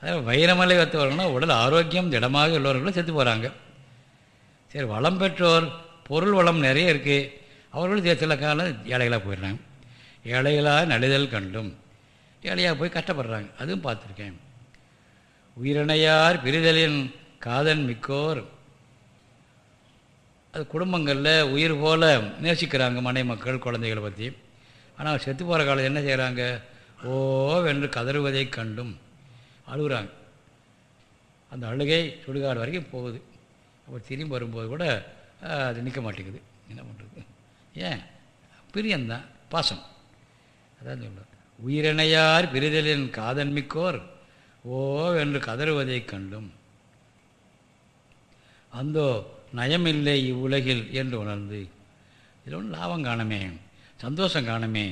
அதாவது வைரமலை வத்தவர்கள்னா உடல் ஆரோக்கியம் திடமாக உள்ளவர்களும் செத்து போகிறாங்க சரி வளம் பெற்றோர் பொருள் வளம் நிறைய இருக்குது அவர்களும் சில காலம் ஏழைகளாக போயிடுறாங்க. ஏழைகளாக நலிதல் கண்டும். ஏழையாக போய் கஷ்டப்படுறாங்க. அதுவும் பார்த்துருக்கேன். உயிரிணையார் பிரிதலின் காதன் மிக்கோர். அது குடும்பங்களில் உயிர் போல நேசிக்கிறாங்க மனை மக்கள் குழந்தைகளை பற்றி ஆனால் செத்து போகிற காலம் என்ன செய்கிறாங்க ஓவென்று கதறுவதை கண்டும். அழுகுறாங்க. அந்த அழுகை சுடுகாடு வரைக்கும் போகுது. அப்போ திரும்பி வரும்போது கூட அது நிற்க மாட்டேங்குது. என்ன பண்ணுறது ஏன்? பிரியந்தான் பாசம். அதான் சொல்லுவார் உயிரினையார் பிரிதலின் காதன்மிக்கோர் ஓ என்று கதறுவதை கண்டும். அந்தோ நயமில்லை இவ்வுலகில் என்று உணர்ந்து இதில் ஒன்றும் லாபம் காணமே. சந்தோஷம் காணுமே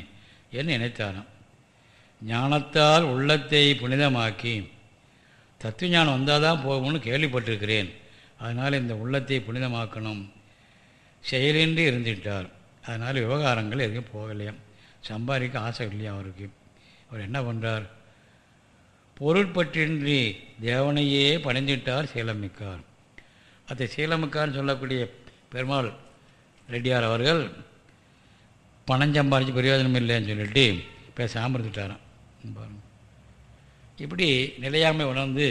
என்று நினைத்தாராம். ஞானத்தால் உள்ளத்தை புனிதமாக்கி தத்துவ ஞானம் வந்தால் தான் போகும்னு கேள்விப்பட்டிருக்கிறேன். அதனால் இந்த உள்ளத்தை புனிதமாக்கணும். செயலின்றி இருந்துட்டார். அதனால் விவகாரங்கள் எதுவும் போகலையாம் சம்பாதிக்க ஆசை இல்லையா அவருக்கு? அவர் என்ன பண்ணுறார் பொருட்பற்றின்றி தேவனையே பணிந்துட்டார் சீலமிக்கார். அதை சீலமிக்கார்னு சொல்லக்கூடிய பெருமாள் ரெட்டியார் அவர்கள் பணம் சம்பாதிச்சு பிரயோஜனம் இல்லைன்னு சொல்லிட்டு பேசாமல் இருந்துட்டாராம். பாருங்க. இப்படி நிலையாமை உணர்ந்து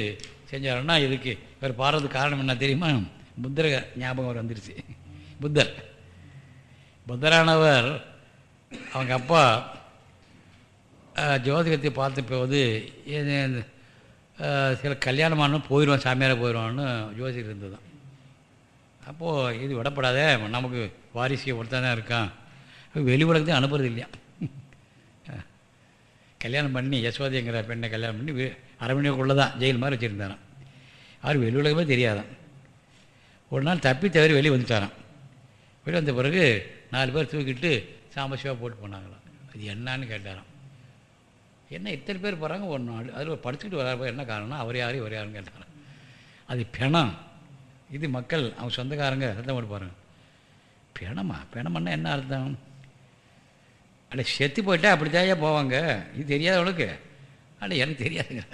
செஞ்சாருன்னா இதுக்கு இவர் பாடுறதுக்கு காரணம் என்ன தெரியுமா? புத்தர ஞாபகம் அவர் வந்துருச்சு. புத்தர். புத்தரானவர் அவங்க அப்பா ஜோதிகத்தை பார்த்து போது சில கல்யாணமான போயிடுவான் சாமியார் போயிடுவான்னு ஜோதிகர் இருந்தது அப்போது இது விடப்படாதே நமக்கு வாரிசு ஒருத்தானே இருக்கான். வெளி உலகத்தையும் அனுப்புறது இல்லையா? கல்யாணம் பண்ணி யசோதைங்கிற பெண்ணை கல்யாணம் பண்ணி வீ- அரண்மனைக்குள்ளே தான் ஜெயில் மாதிரி வச்சுருந்தாராம். அவர் வெளி உலகமே தெரியாதான் ஒரு நாள் தப்பி தவறி வெளியே வந்துட்டாராம். வெளியே வந்த பிறகு நாலு பேர் தூக்கிட்டு சாம்பசிவாக போட்டு போனாங்களாம். அது என்னன்னு கேட்டாராம். என்ன இத்தனை பேர் போகிறாங்க ஒரு நாள் அதில் படுத்துக்கிட்டு வராப்ப என்ன காரணம்னா அவர் யார் இவர் யாருன்னு கேட்டாராம். அது பிணம். இது மக்கள் அவங்க சொந்தக்காரங்க சத்தம் போட்டு பாருங்க. பிணமா? பிணம்னா என்ன அர்த்தம்? அட செத்து போயிட்டா அப்படித்தாயா போவாங்க? இது தெரியாத உனக்கு? அட எனக்கு தெரியாதுங்க.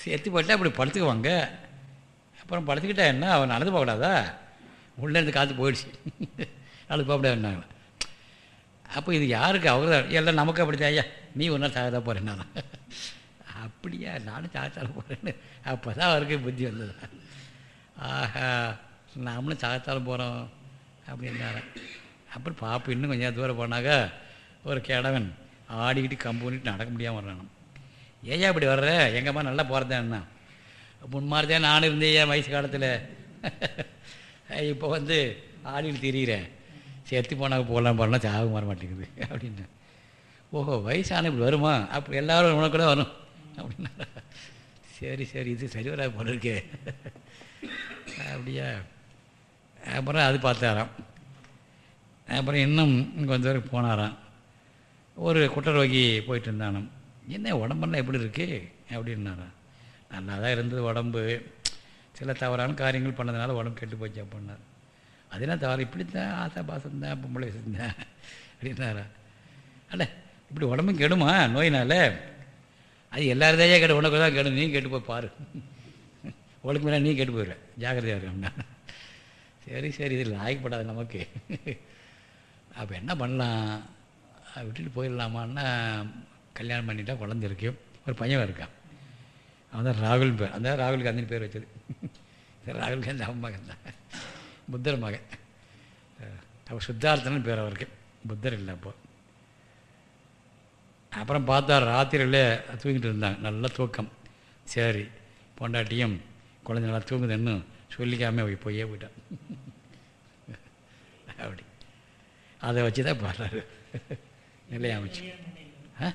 செத்து போயிட்டா அப்படி படுத்துக்குவாங்க? அப்புறம் படுத்துக்கிட்டா என்ன? அவன் நடந்து போகக்கூடாதா? உள்ளேருந்து காற்று போயிடுச்சு. நடந்து போகக்கூடாதுன்னாங்க அப்போ இது யாருக்கு அவர் தான்? எல்லாம் நமக்கு அப்படி தாயா நீ ஒன்றா நாள் சாகதா போகிறேன்னா அப்படியா? நானும் சாகத்தால போகிறேன்னு அப்போ தான் அவருக்கு புத்தி வந்தது. ஆஹா நாமளும் சாகத்தால போகிறோம் அப்படின்னாரன் அப்புறம் பாப்பு இன்னும் கொஞ்சம் தூரம் போனாக்கா ஒரு கிழவன் ஆடிக்கிட்டு கம்பு நடக்க முடியாமல் வர்றான். ஏயா இப்படி வர்ற? எங்கம்மா நல்லா போகிறதேன்னா முன்மாதிரி தான் நானும் இருந்தேன் என் வயசு காலத்தில். இப்போ வந்து ஆடிட்டு திரியிறேன். செத்து போனால் போகலாம் போகலாம் சாகம் வர மாட்டேங்குது அப்படின்னு. ஓஹோ வயசான இப்படி வருமா? அப்போ எல்லோரும் உனக்கு கூட வரும். அப்படின்னா. சரி சரி இது சரி வராது போல இருக்கே. அப்படியா? அப்புறம் அது பார்த்தாராம். அப்புறம் இன்னும் கொஞ்சம் தூரம் போனாராம். ஒரு குற்றரோகி போயிட்டு இருந்தானும் என்ன உடம்பெல்லாம் எப்படி இருக்கு? அப்படின்னாரா நல்லா தான் இருந்தது உடம்பு. சில தவறான காரியங்கள் பண்ணதுனால உடம்பு கெட்டு போச்சு அப்படின்னார். அதெல்லாம் தவறு? இப்படி தான் ஆசா பாசம் தான் பொம்பளை வச்சுருந்தேன் அப்படின்னாரா அல்ல இப்படி உடம்பும் கெடுமா நோயினால? அது எல்லாருதையே கெடு உனக்கு தான் கெடும். நீ கெட்டு போய் பாரு. உனக்கு மேலே நீ கெட்டு போயிடுற ஜாக்கிரதையாக இருக்கா சரி சரி இதில் ஆகிப்படாது நமக்கு. அப்போ என்ன பண்ணலாம்? விட்டுட்டு போயிடலாமான்னா கல்யாணம் பண்ணிட்டா குழந்தை இருக்கு. ஒரு பையன் இருக்கான். அவன் தான் ராகுல் பேர். அந்த ராகுல் காந்தின்னு பேர் வச்சது. ராகுல் காந்தி அவன் மகன் தான். புத்தர் மகன். அவர் சித்தார்த்தன் பேர் அவருக்கு. புத்தர் இல்லை அப்போ. அப்புறம் பார்த்தா ராத்திரியில் தூங்கிட்டு இருந்தாங்க நல்ல தூக்கம். சரி பொண்டாட்டியும் குழந்தை நல்லா தூங்குதுன்னு சொல்லிக்காமல் போய் போயே போயிட்டான் அப்படி. அதை வச்சு தான் பாடுறாரு. நிலையாமச்சு ஆ?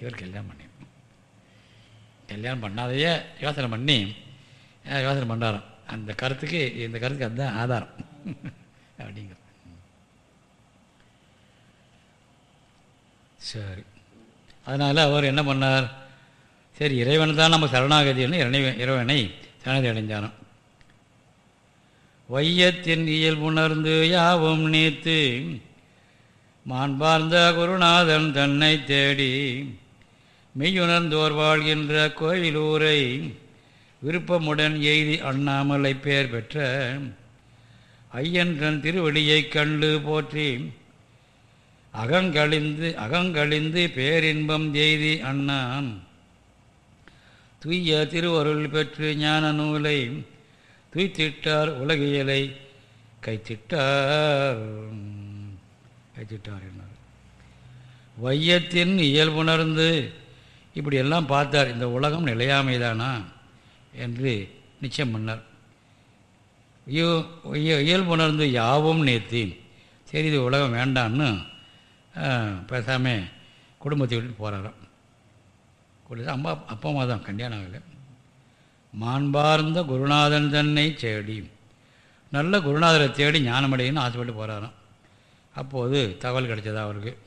இவர் கல்யாணம் பண்ணி. கல்யாணம் பண்ணாதையே யோசனை பண்ணி யோசனை பண்ணாராம் அந்த கருத்துக்கு இந்த கருத்துக்கு அதுதான் ஆதாரம். அப்படிங்கிற. சரி. அதனால் அவர் என்ன பண்ணார்? சரி இறைவன் தான் நம்ம சரணாகதின்னு இறை இறைவனை சரணாகதி அடைஞ்சானோம் வையத்தின் இயல்புணர்ந்து யாவும் நீத்து மாண்பார்ந்த குருநாதன் தன்னை தேடி மெய்யுணர்ந்தோர் வாழ்கின்ற கோயிலூரை விருப்பமுடன் எய்தி அண்ணாமலை பெயர் பெற்ற ஐயன்றன் திருவடியைக் கண்டு போற்றி அகங்கழிந்து அகங்கழிந்து பேரின்பம் எய்தி அண்ணான். துய்ய திருவருள் பெற்று ஞான நூலை துய்த்திட்டார் உலகியலை கைத்திட்டார். வச்சுட்டார் என்னார் வையத்தின் இயல்புணர்ந்து இப்படியெல்லாம் பார்த்தார். இந்த உலகம் நிலையாமைதானா என்று நிச்சயம் பண்ணார். இயல்புணர்ந்து யாவும் நேர்த்தி சரி இது உலகம் வேண்டான்னு பேசாமல் குடும்பத்தை விட்டு போகிறாராம் கொடுத்து அம்மா அப்பா அம்மா தான் கல்யாணம் ஆகலை. மாண்பார்ந்த குருநாதன் தன்னை தேடி நல்ல குருநாதரை தேடி ஞானமடையின்னு ஆசைப்பட்டு போகிறாராம் அப்போது தகவல் கிடைச்சதா அவருக்கு?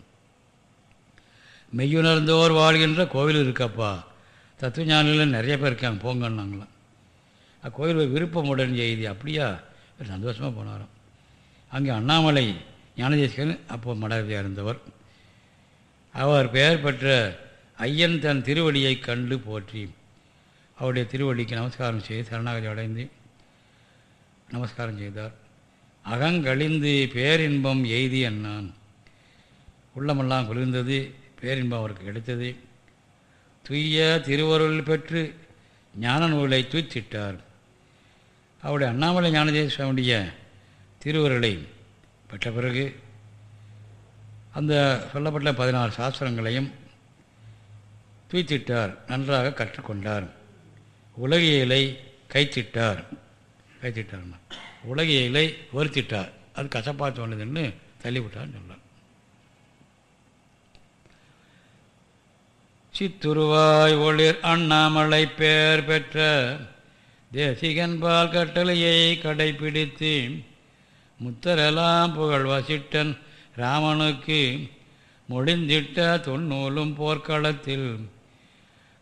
மெய்யுணர்ந்தோர் வாழ்கின்ற கோவில் இருக்கப்பா. தத்துவ ஞானிகள் நிறைய பேர் இருக்காங்க போங்கன்னாங்களாம் அக்கோயில் விருப்பமுடன் செய்தி அப்படியா? சந்தோஷமாக போனாராம். அங்கே அண்ணாமலை ஞானதேசிகன் அப்போது மடவியாக இருந்தவர். அவர் பெயர் பெற்ற ஐயன் தன் திருவடியை கண்டு போற்றி. அவருடைய திருவடிக்கு நமஸ்காரம் செய்து சரணாகதி அடைந்து நமஸ்காரம் செய்தார். அகங்கழிந்து பேரின்பம் எய்தி அண்ணான் உள்ளமெல்லாம் குளிர்ந்தது பேரின்பம் அவருக்கு கிடைத்தது. துய்ய திருவருள் பெற்று ஞான நூலை தூய்த்திட்டார். அவருடைய அண்ணாமலை ஞானதேசுடைய திருவருளை பெற்ற பிறகு அந்த சொல்லப்பட்ட பதினாறு சாஸ்திரங்களையும் தூய்த்திட்டார் நன்றாக கற்றுக்கொண்டார். உலகியலை கைத்திட்டார். கைத்திட்டார்னா உலகியலை வருத்திட்டார் அது கசப்பா தோணுதுன்னு தள்ளிவிட்டார்னு சொன்னார். சித்துருவாய் ஒளிர் அண்ணாமலை பெயர் பெற்ற தேசிகன்பால் கட்டளையை கடைபிடித்து முத்தரெல்லாம் புகழ் வசிட்டன் ராமனுக்கு முடிந்திட்ட தொன்னூலும் போர்க்களத்தில்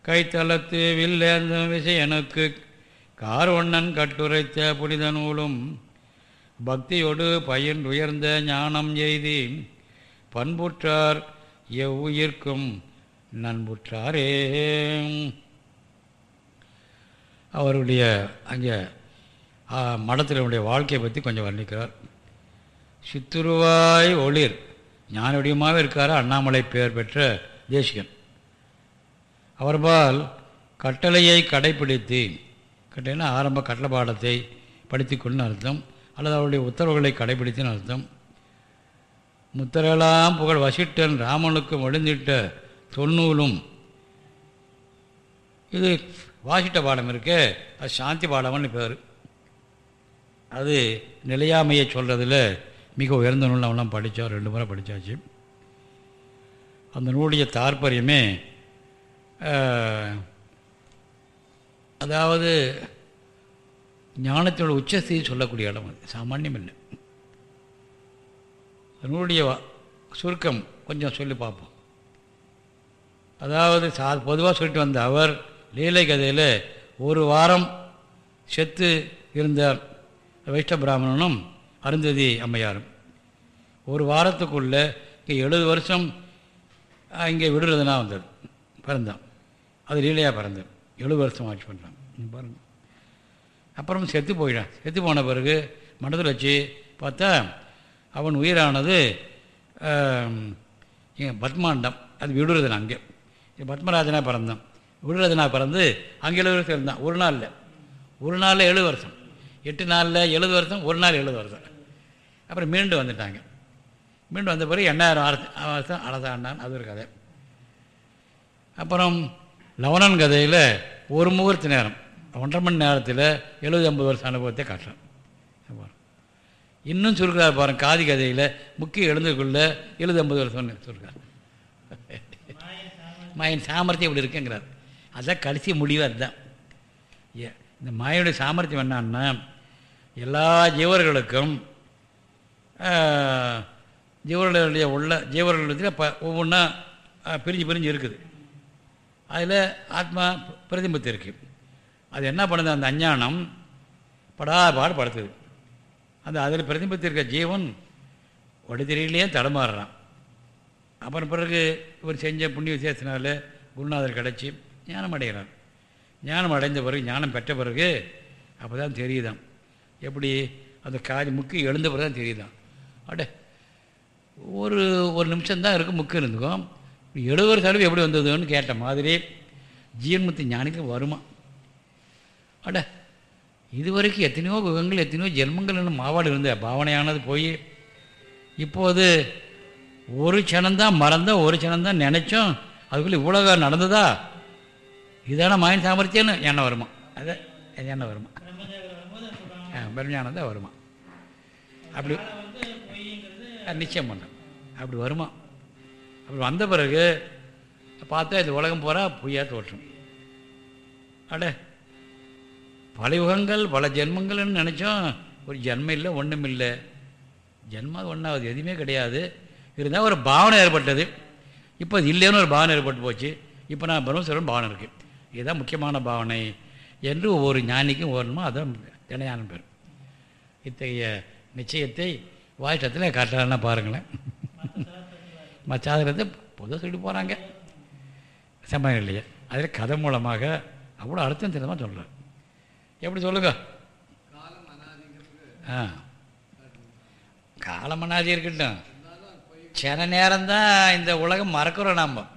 கைத்தளத்து வில்லேந்தும் விசயனுக்கு கார்வண்ணன் கட்டுரைத்த புனித நூலும் பக்தியோடு பயின்றுயர்ந்த உயர்ந்த ஞானம் எய்தி பண்புற்றார் எவ்வுயிர்க்கும் நண்புற்றாரே. அவருடைய அங்கே மடத்தினுடைய வாழ்க்கையை பற்றி கொஞ்சம் வர்ணிக்கிறார். சித்துருவாய் ஒளிர் ஞானவடியமாகவே இருக்கார்? அண்ணாமலை பெயர் பெற்ற தேசிகன். அவர்பால் கட்டளையை கடைபிடித்தேன். கட்டளைனா ஆரம்ப கட்டளை பாடத்தை படித்து அர்த்தம் அல்லது அவருடைய உத்தரவுகளை கடைபிடித்துன்னு அர்த்தம். முத்தரெல்லாம் புகழ் வசிட்டன் ராமனுக்கு ஒழுந்திட்ட தொன்னூலும். இது வாசிட்ட பாடம் இருக்கு அது சாந்தி பாடம்னு பேர். அது நிலையாமையை சொல்கிறதுல மிக உயர்ந்த நூல் அவெல்லாம் படித்தோம் ரெண்டு முறை படித்தாச்சு. அந்த நூலுடைய தாற்பயமே அதாவது ஞானத்தோட உச்சஸ்தி சொல்லக்கூடிய இடம் அது சாமானியம் இல்லை அதனுடைய சுருக்கம் கொஞ்சம் சொல்லி பார்ப்போம். அதாவது சா பொதுவாக சொல்லிட்டு வந்த அவர் லீலை கதையில் ஒரு வாரம் செத்து இருந்த வைஷ்ட பிராமணனும் அருந்ததி அம்மையாரும். ஒரு வாரத்துக்குள்ளே இங்கே எழுபது வருஷம் இங்கே விடுறதுனா வந்தது. பிறந்தான். அது லீலையாக பிறந்தது. எழுபது வருஷம் ஆட்சி பண்ணுறான் பாருங்கள் அப்புறம் செத்து போயிடான் செத்து போன பிறகு மனதில் வச்சு பார்த்தா அவன் உயிரானது பத்மாண்டம் அது விடுறதுனா அங்கே பத்மராஜனாக பிறந்தான் விடுறதுனா பிறந்து அங்கே எழுபது வருஷம் இருந்தான் ஒரு நாளில் ஒரு நாளில் எழுபது வருஷம் எட்டு நாளில் எழுபது வருஷம் ஒரு நாள் எழுபது வருஷம் அப்புறம் மீண்டும் வந்துட்டாங்க மீண்டும் வந்த பிறகு எண்ணாயிரம் வருஷம் அழகாண்டான் அது ஒரு கதை அப்புறம் லவணன் கதையில் ஒரு முகூர்த்த நேரம் ஒன்றரை மணி நேரத்தில் எழுபது ஐம்பது வருஷம் அனுபவத்தை காட்டுறான். இன்னும் சொல்கிறார் பாருங்க காதி கதையில் முக்கிய எழுந்துக்குள்ள எழுபது ஐம்பது வருஷம்னு சொல்கிறார் மாயின் சாமர்த்தியம் இப்படி இருக்குங்கிறார். அதுதான் கடைசி முடிவு அதுதான். இந்த மாயனுடைய சாமர்த்தியம் என்னான்னா எல்லா ஜீவர்களுக்கும் ஜீவர்களுடைய உள்ள ஜீவர்களுடைய ப ஒவ்வொன்றா பிரிஞ்சு பிரிஞ்சு இருக்குது. அதில் ஆத்மா பிரதிபத்து இருக்குது அது என்ன பண்ணுது? அந்த அஞ்ஞானம் படாபாடு படுத்துது. அந்த அதில் பிரதிபத்து இருக்க ஜீவன் வடிதிரையிலேயே தடமாறுறான். அப்புறம் பிறகு இவர் செஞ்ச புண்ணிய விசேஷத்தினால குருநாதர் கிடச்சி ஞானம் அடைகிறார். ஞானம் அடைந்த பிறகு ஞானம் பெற்ற பிறகு அப்போ தான் தெரியுதான் எப்படி? அந்த காரி முக்கு எழுந்த பிறகு தான் தெரியுதான் அடே ஒரு ஒரு நிமிஷம்தான் இருக்குது முக்கு இருந்துக்கும் எழுபது செலவு எப்படி வந்ததுன்னு கேட்ட மாதிரி ஜீவன்முத்தி ஞானிக்கு வருமா? அட இதுவரைக்கும் எத்தனையோ யுகங்கள் எத்தனையோ ஜென்மங்கள் மாவாடு இருந்த பாவனையானது போய் இப்போது ஒரு க்ஷணந்தான் மறந்தோம் ஒரு க்ஷணந்தான் நினச்சோம் அதுக்குள்ளே இவ்வளோ நடந்ததா? இதான மாயின் சாமர்த்தியம்னு எண்ணம் வருமா? அது எண்ணம் வருமா? பிரம்மஞானம் தான் வருமா? அப்படி நிச்சயம் பண்ண அப்படி வருமா? அப்படி வந்த பிறகு பார்த்தா இந்த உலகம் போகிறா பொய்யா தோற்றும். அட பல யுகங்கள் பல ஜென்மங்கள்னு நினச்சோம். ஒரு ஜென்மம் இல்லை ஒன்றும் இல்லை. ஜென்மம் ஒன்றாவது எதுவுமே கிடையாது. இருந்தால் ஒரு பாவனை ஏற்பட்டது. இப்போ அது இல்லைன்னு ஒரு பாவனை ஏற்பட்டு போச்சு. இப்போ நான் பிரம்மஸ்வரன் பாவனை இருக்குது இதுதான் முக்கியமான பாவனை. என்று ஒவ்வொரு ஞானிக்கும் ஓரணுமோ அதான் தினையான பேர். இத்தகைய நிச்சயத்தை வாயிட்டத்தில் காட்டுறாருன்னா பாருங்களேன். மச்சாதிரத்தை பொதுவாக சொல்லிட்டு போகிறாங்க சம்பந்தம் இல்லையே. அதில் கதை மூலமாக அவ்வளோ அர்த்தம் தெரியுமா சொல்கிறார் எப்படி சொல்லுங்க? ஆ. காலம் அனாதி இருக்கட்டும். சில நேரம்தான் இந்த உலகம் மறக்கிறோம் நாம்.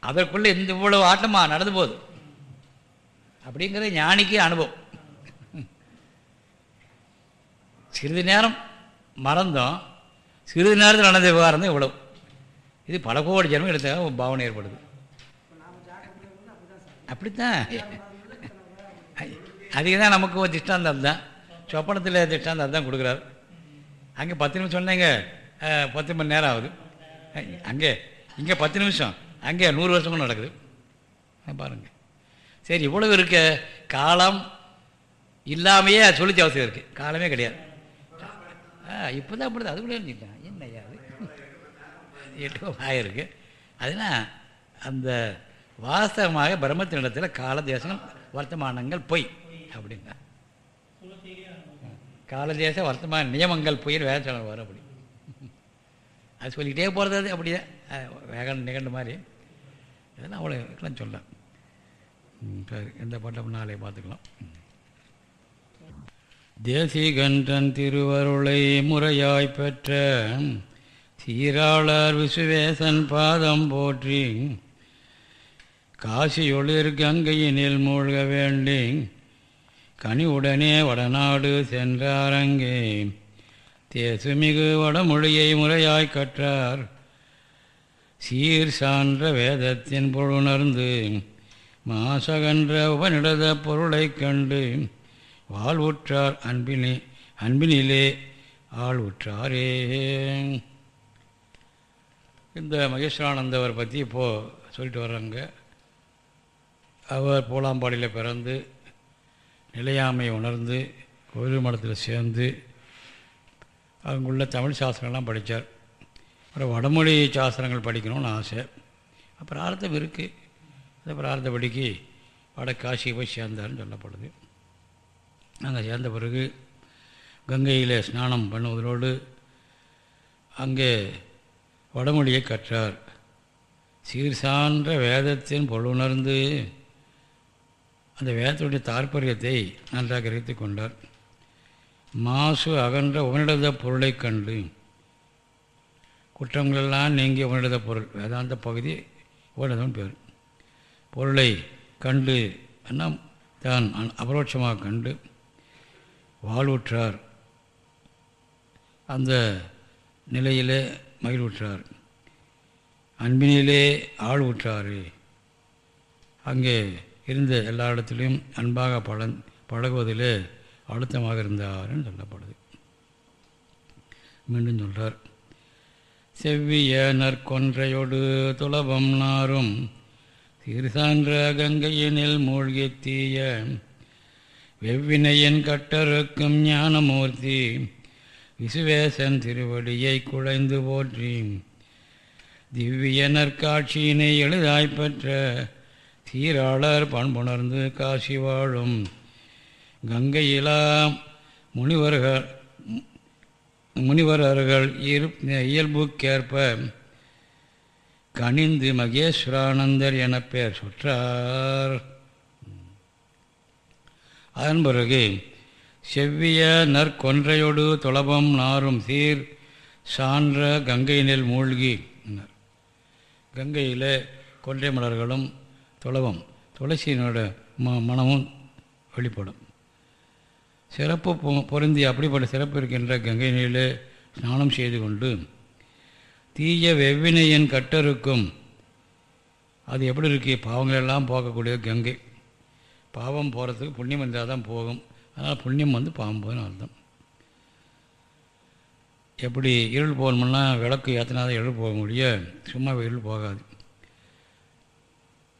அதற்குள்ளே இந்த இவ்வளவு ஆட்டமாக நடந்து போகுது. அப்படிங்கிறது ஞானிக்கு அனுபவம். சிறிது நேரம் மறந்தோம். சிறிது நேரத்தில் நடந்த விவகாரம் தான் இவ்வளவு. இது பல கோடி ஜனமும் எடுத்தால் பாவனை ஏற்படுது. அப்படித்தான். அதுக்கு தான் நமக்கு ஒரு திஷ்டாந்தம் தான். சொப்பனத்தில் திஷ்டாந்தம் தான் கொடுக்குறாரு. அங்கே பத்து நிமிஷம் சொன்னேங்க. பத்து மணி நேரம் ஆகுது. அங்கே இங்கே பத்து நிமிஷம். அங்கே நூறு வருஷமும் நடக்குது. பாருங்க. சரி இவ்வளவு இருக்க. காலம் இல்லாமையே அது சொல்லிச்சு அவசியம் இருக்குது காலமே கிடையாது. இப்போ தான் அப்படி அது கூட இருந்துட்டான் என்னையா அது? எட்டு ஆயிருக்கு. அதனால் அந்த வாஸ்தவமாக பிரம்மத்தினிடத்தில் கால தேசம் வர்த்தமானங்கள் பொய் அப்படிங்க. காலதேச வர்த்தமான நியமங்கள் பொய் வேற சொல்ல வரும் அப்படி. அது சொல்லிக்கிட்டே போகிறது அது அப்படியே. வேக நிகழ்ந்த மாதிரி. இதெல்லாம் அவ்வளோ இருக்கலாம் சொல்ல சரி எந்த பாட்டை நாளையே பார்த்துக்கலாம். தேசிகன்றன் திருவருளை முறையாய் பெற்ற சீராளர் விசுவேசன் பாதம் போற்றி காசியொளிர் கங்கையினில் மூழ்க வேண்டி கனிவுடனே வடநாடு சென்றாரங்கே. தேசுமிகு வடமொழியை முறையாய் கற்றார். சீர் சான்ற வேதத்தின் பொருணர்ந்து மாசகன்ற உபனிடத பொருளைக் கண்டு வாழ்வுற்றார் அன்பினி அன்பினிலே ஆள் உற்றாரே இந்த மகேஸ்வரானந்தவர் பற்றி இப்போது சொல்லிட்டு வர்றாங்க. அவர் போலாம்பாடியில் பிறந்து நிலையாமை உணர்ந்து கோயில் மடத்தில் சேர்ந்து அங்குள்ள தமிழ் சாஸ்திரங்கள்லாம் படித்தார் அப்புறம் வடமொழி சாஸ்திரங்கள் படிக்கணும்னு ஆசை. அப்புறம் ஆர்த்தம் இருக்குது அந்த பிரார்த்தப்படிக்கு வட காசியை போய் சேர்ந்தார்னு சொல்லப்படுது. அங்கே சேர்ந்த பிறகு கங்கையில் ஸ்நானம் பண்ணுவதோடு அங்கே வடமொழியை கற்றார். சீர் சான்ற வேதத்தின் பொருளுணர்ந்து அந்த வேதத்துடைய தாற்பயத்தை நன்றாக கிரகித்து கொண்டார். மாசு அகன்ற உபனிடத பொருளைக் கண்டு குற்றங்களெல்லாம் நீங்கிய உபனிடத பொருள் வேதாந்த பகுதி உபனிடதம் பேர். பொருளை கண்டு என்ன தான் அபரோட்சமாக கண்டு வாழ்வுற்றார். அந்த நிலையிலே மகிழ்வுற்றார். அன்பினிலே ஆழ்வுற்றார். அங்கே இருந்த எல்லா இடத்துலையும் அன்பாக பழ பழகுவதிலே அழுத்தமாக இருந்தார்னு சொல்லப்படுது. மீண்டும் சொல்கிறார் செவ்விய நற்கொன்றையொடு துளபம் நாரும் சிறுசான்ற கங்கையினில் மூழ்கி தீய வெவ்வினையின் கட்டறுக்கும் ஞானமூர்த்தி விசுவேசன் திருவடியை குழைந்து போற்றி திவ்ய நற்காட்சியினை எளிதாய் பெற்ற சீராளர் பண்புணர்ந்து காசி வாழும் கங்கையிலாம் முனிவர்கள் முனிவரர்கள் இரு இயல்புக்கேற்ப கனிந்து மகேஸ்வரானந்தர் என பெயர் சுற்றார். அதன் பிறகு செவ்விய நற்கொன்றையொடு துளபம் நாரும் சீர் சான்ற கங்கை நெல் மூழ்கி கங்கையில் கொன்றை மலர்களும் துளவம் துளசியினோட ம மனமும் வெளிப்படும். சிறப்பு பொ- பொருந்தி அப்படிப்பட்ட சிறப்பு இருக்கின்ற கங்கை நீரில் ஸ்நானம் செய்து கொண்டு தீய வெவ்வினையின் கட்டருக்கும் அது எப்படி இருக்கு? பாவங்களெல்லாம் போக்கக்கூடிய கங்கை. பாவம் போகிறதுக்கு புண்ணியம் இருந்தால் தான் போகும். அதனால் புண்ணியம் வந்து பாவம் போகுதுன்னு அர்த்தம். எப்படி இருள் போகணும்னா விளக்கு ஏற்றினா தான் இருள் போக முடியும் சும்மா இருள் போகாது.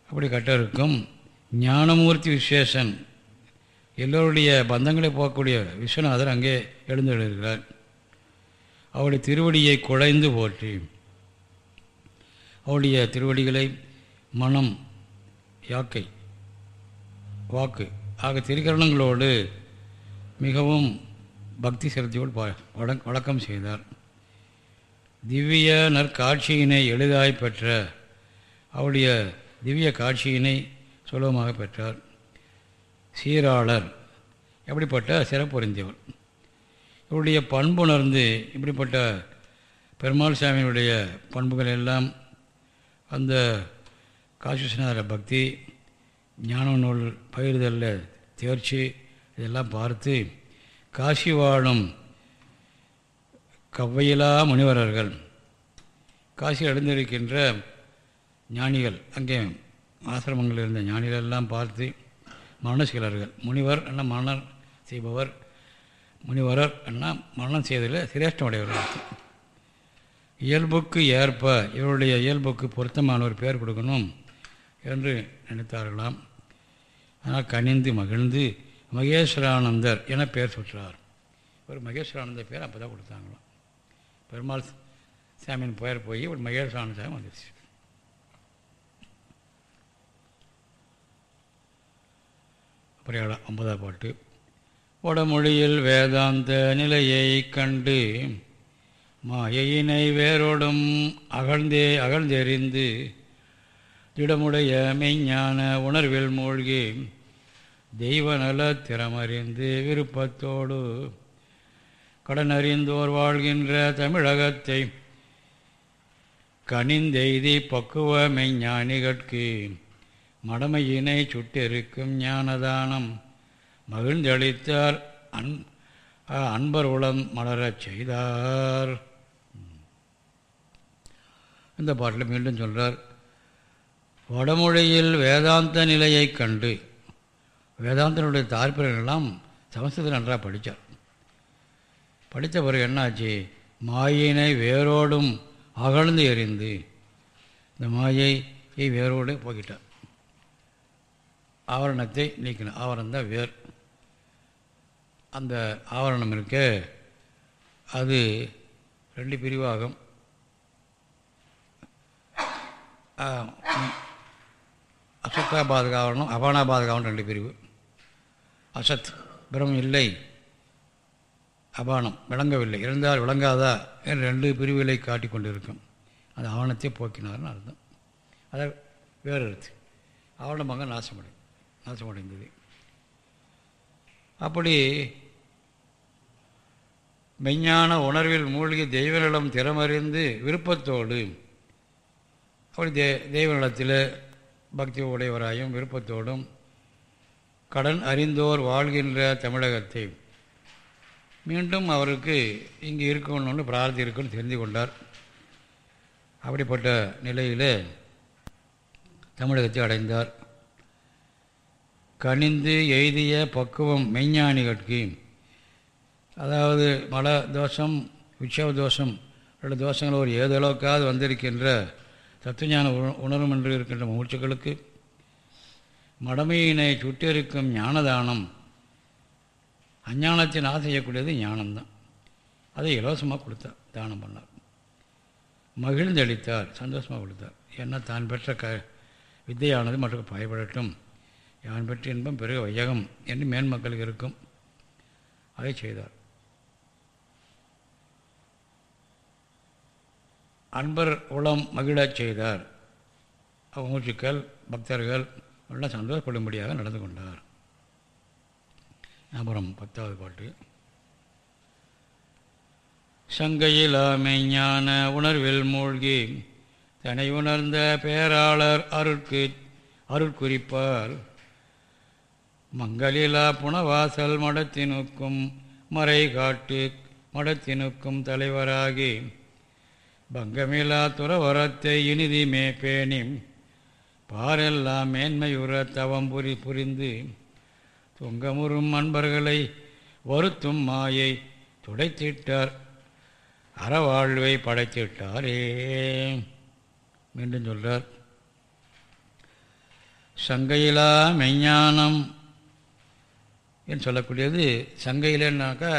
அப்படி கட்டருக்கும் ஞானமூர்த்தி விசேஷன். எல்லோருடைய பந்தங்களை போகக்கூடிய விஸ்வநாதர் அங்கே எழுந்தெழுகிறார் அவருடைய திருவடியை குழைந்து போற்றி அவருடைய திருவடிகளை மனம் யாக்கை வாக்கு. ஆக திருக்கரணங்களோடு மிகவும் பக்தி செலுத்தியோடு ப- வழக்கம் செய்தார். திவ்ய நற்காட்சியினை எளிதாய் பெற்ற அவருடைய திவ்ய காட்சியினை சுலபமாக பெற்றார். சீராளர் எப்படிப்பட்ட சிறப்புரிந்தவர் இவருடைய பண்புணர்ந்து இப்படிப்பட்ட பெருமாள் சாமியினுடைய பண்புகள் எல்லாம் அந்த காசி பக்தி ஞான நூல் பகிர்தலில் தேர்ச்சி இதெல்லாம் பார்த்து காசி வாழும் கவ்வையிலா முனிவரர்கள் காசியில் அடைந்திருக்கின்ற ஞானிகள் அங்கே ஆசிரமங்களில் இருந்த ஞானிகள் எல்லாம் பார்த்து மரணசீலர்கள் முனிவர் என்ன மரணம் செய்பவர் முனிவரர் என்ன மரணம் செய்ததில் சிரேஷ்டமுடையவர்கள். இயல்புக்கு ஏற்ப இவருடைய இயல்புக்கு பொருத்தமான ஒரு பெயர் கொடுக்கணும் என்று நினைத்தார்களாம். ஆனால் கனிந்து மகிழ்ந்து மகேஸ்வரானந்தர் என பெயர் சொல்கிறார் ஒரு மகேஸ்வரானந்தர் பேர் அப்போ தான் கொடுத்தாங்களாம். பெருமாள் சாமியின் பெயர் போய் ஒரு மகேஸ்வரானந்த சாமி வந்துருச்சு. அப்புறம் ஐம்பதாம் பாட்டு. வடமொழியில் வேதாந்த நிலையை கண்டு மாயையினை வேரோடும் அகழ்ந்தே அகழ்ந்தெறிந்து திடமுடைய மெய்ஞான உணர்வில் மூழ்கி தெய்வநல திறமறிந்து விருப்பத்தோடு கடனறிந்தோர் வாழ்கின்ற தமிழகத்தை கனிந்தெய்தி பக்குவ மெய்ஞானிகட்கு மடமையினை சுட்டிருக்கும் ஞானதானம் மகிழ்ந்தளித்தார் அன் அன்பர் உளம் மலரச் செய்தார். இந்த பாட்டில் மீண்டும் சொல்கிறார் வடமொழியில் வேதாந்த நிலையை கண்டு வேதாந்தனுடைய தாற்பயங்கள்லாம் சமஸ்கிருதம் நன்றாக படித்தார். படித்த பிறகு என்னாச்சு? மாயினை வேரோடும் அகழ்ந்து எறிந்து இந்த மாயை வேரோடு போக்கிட்டார் ஆவரணத்தை நீக்கணும் ஆவரணம் தான் வேர். அந்த ஆவரணம் இருக்க அது ரெண்டு பிரிவாகும். அசத்தாபாதக ஆவரணம் அபானா ஆவணம் ரெண்டு பிரிவு. அசத் பிரம்மம் இல்லை. அபானம் விளங்கவில்லை. இருந்தால் விளங்காதா என்று ரெண்டு பிரிவுகளை காட்டி கொண்டிருக்கும். அது ஆவணத்தை போக்கினார்னு அர்த்தம். அதை வேறு இருக்கு ஆவணமாக நாசமடை நாசமடைந்தது. அப்படி மெஞ்ஞான உணர்வில் மூழ்கி தெய்வநலம் திறமறிந்து விருப்பத்தோடு அப்படி தெய்வ தெய்வநலத்தில் பக்தி உடையவராயும் விருப்பத்தோடும் கடன் அறிந்தோர் வாழ்கின்ற தமிழகத்தை. மீண்டும் அவருக்கு இங்கே இருக்கணும்னு பிரார்த்தி இருக்குன்னு தெரிந்து கொண்டார். அப்படிப்பட்ட நிலையில் தமிழகத்தை அடைந்தார். கனிந்து எய்திய பக்குவம் மெய்ஞானிகளுக்கு அதாவது மல தோஷம் விஷவ தோஷம் ரெண்டு தோஷங்கள் ஒரு ஏதளவுக்காவது வந்திருக்கின்ற தத்துவஞான உணரும் என்று இருக்கின்ற மூச்சுக்களுக்கு மடமையினை சுட்டிருக்கும் ஞானதானம் அஞ்ஞானத்தை நான் செய்யக்கூடியது ஞானம்தான். அதை இலவசமாக கொடுத்தார் தானம் பண்ணார். மகிழ்ந்து அளித்தார் சந்தோஷமாக கொடுத்தார். ஏன்னா தான் பெற்ற க வித்தையானது மற்றும் பயப்படட்டும். யான் பெற்ற இன்பம் பிறகு வையகம் என்று மேன்மக்களுக்கு இருக்கும். அதை செய்தார். அன்பர் உளம் மகிழச் செய்தார். மூச்சுக்கள் பக்தர்கள் எல்லாம் சந்தோஷப்படும்படியாக நடந்து கொண்டார். அப்புறம் பத்தாவது பாட்டு. சங்கையில் அமைஞான உணர்வில் மூழ்கி தன்னை உணர்ந்த பேராளர் அருட்கு அருட்குறிப்பார். மங்களிலா புனவாசல் மடத்தினுக்கும் மறை காட்டு மடத்தினுக்கும் தலைவராகி பங்கமில்லா துறவரத்தை இனிதிமே பேணி பாரெல்லாம் மேன்மையுற தவம் புரி புரிந்து. தொங்கமுறும் அன்பர்களை வருத்தும் மாயை துடைத்திட்டார். அறவாழ்வை படைத்திட்டாரே. மீண்டும் சொல்றார். சங்கையிலா மெஞ்ஞானம் என்று சொல்லக்கூடியது சங்கையிலன்னாக்கா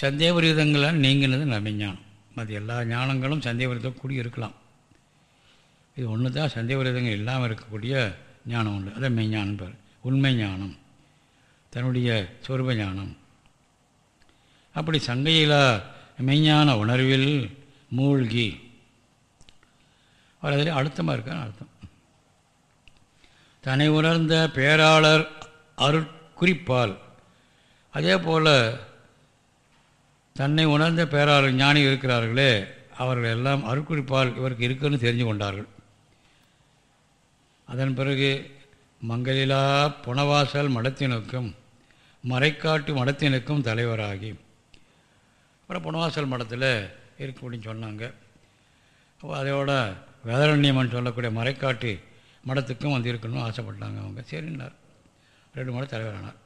சந்தேகவிரதங்களால் நீங்கினது மெஞ்ஞானம் மற்ற எல்லா ஞானங்களும் சந்தேகவிரதம் கூடி இருக்கலாம். இது ஒன்று தான் சந்தேகவிரதங்கள் இல்லாமல் இருக்கக்கூடிய ஞானம் உண்டு. அதான் மெய்ஞானம் பேர் உண்மை ஞானம் தன்னுடைய சொருப ஞானம். அப்படி சங்கையிலா மெய்ஞான உணர்வில் மூழ்கி அவர் அதில் அழுத்தமாக இருக்கான்னு அர்த்தம். தன்னை உணர்ந்த பேராளர் அருட்குறிப்பால் அதே போல் தன்னை உணர்ந்த பேராளர் ஞானி இருக்கிறார்களே அவர்கள் எல்லாம் அருக்குறிப்பால் இவருக்கு இருக்குன்னு தெரிஞ்சு கொண்டார்கள். அதன் பிறகு மங்களிலா புனவாசல் மடத்தினுக்கும் மறைக்காட்டு மடத்தினுக்கும் தலைவராகி. அப்புறம் புனவாசல் மடத்தில் இருக்கு அப்படின்னு சொன்னாங்க. அப்போ அதோட வேதரண்யம்னு சொல்லக்கூடிய மறைக்காட்டு மடத்துக்கும் வந்து இருக்கணும்னு ஆசைப்பட்டாங்க அவங்க. சரின்னார். ரெண்டு மடம் தலைவரானார்.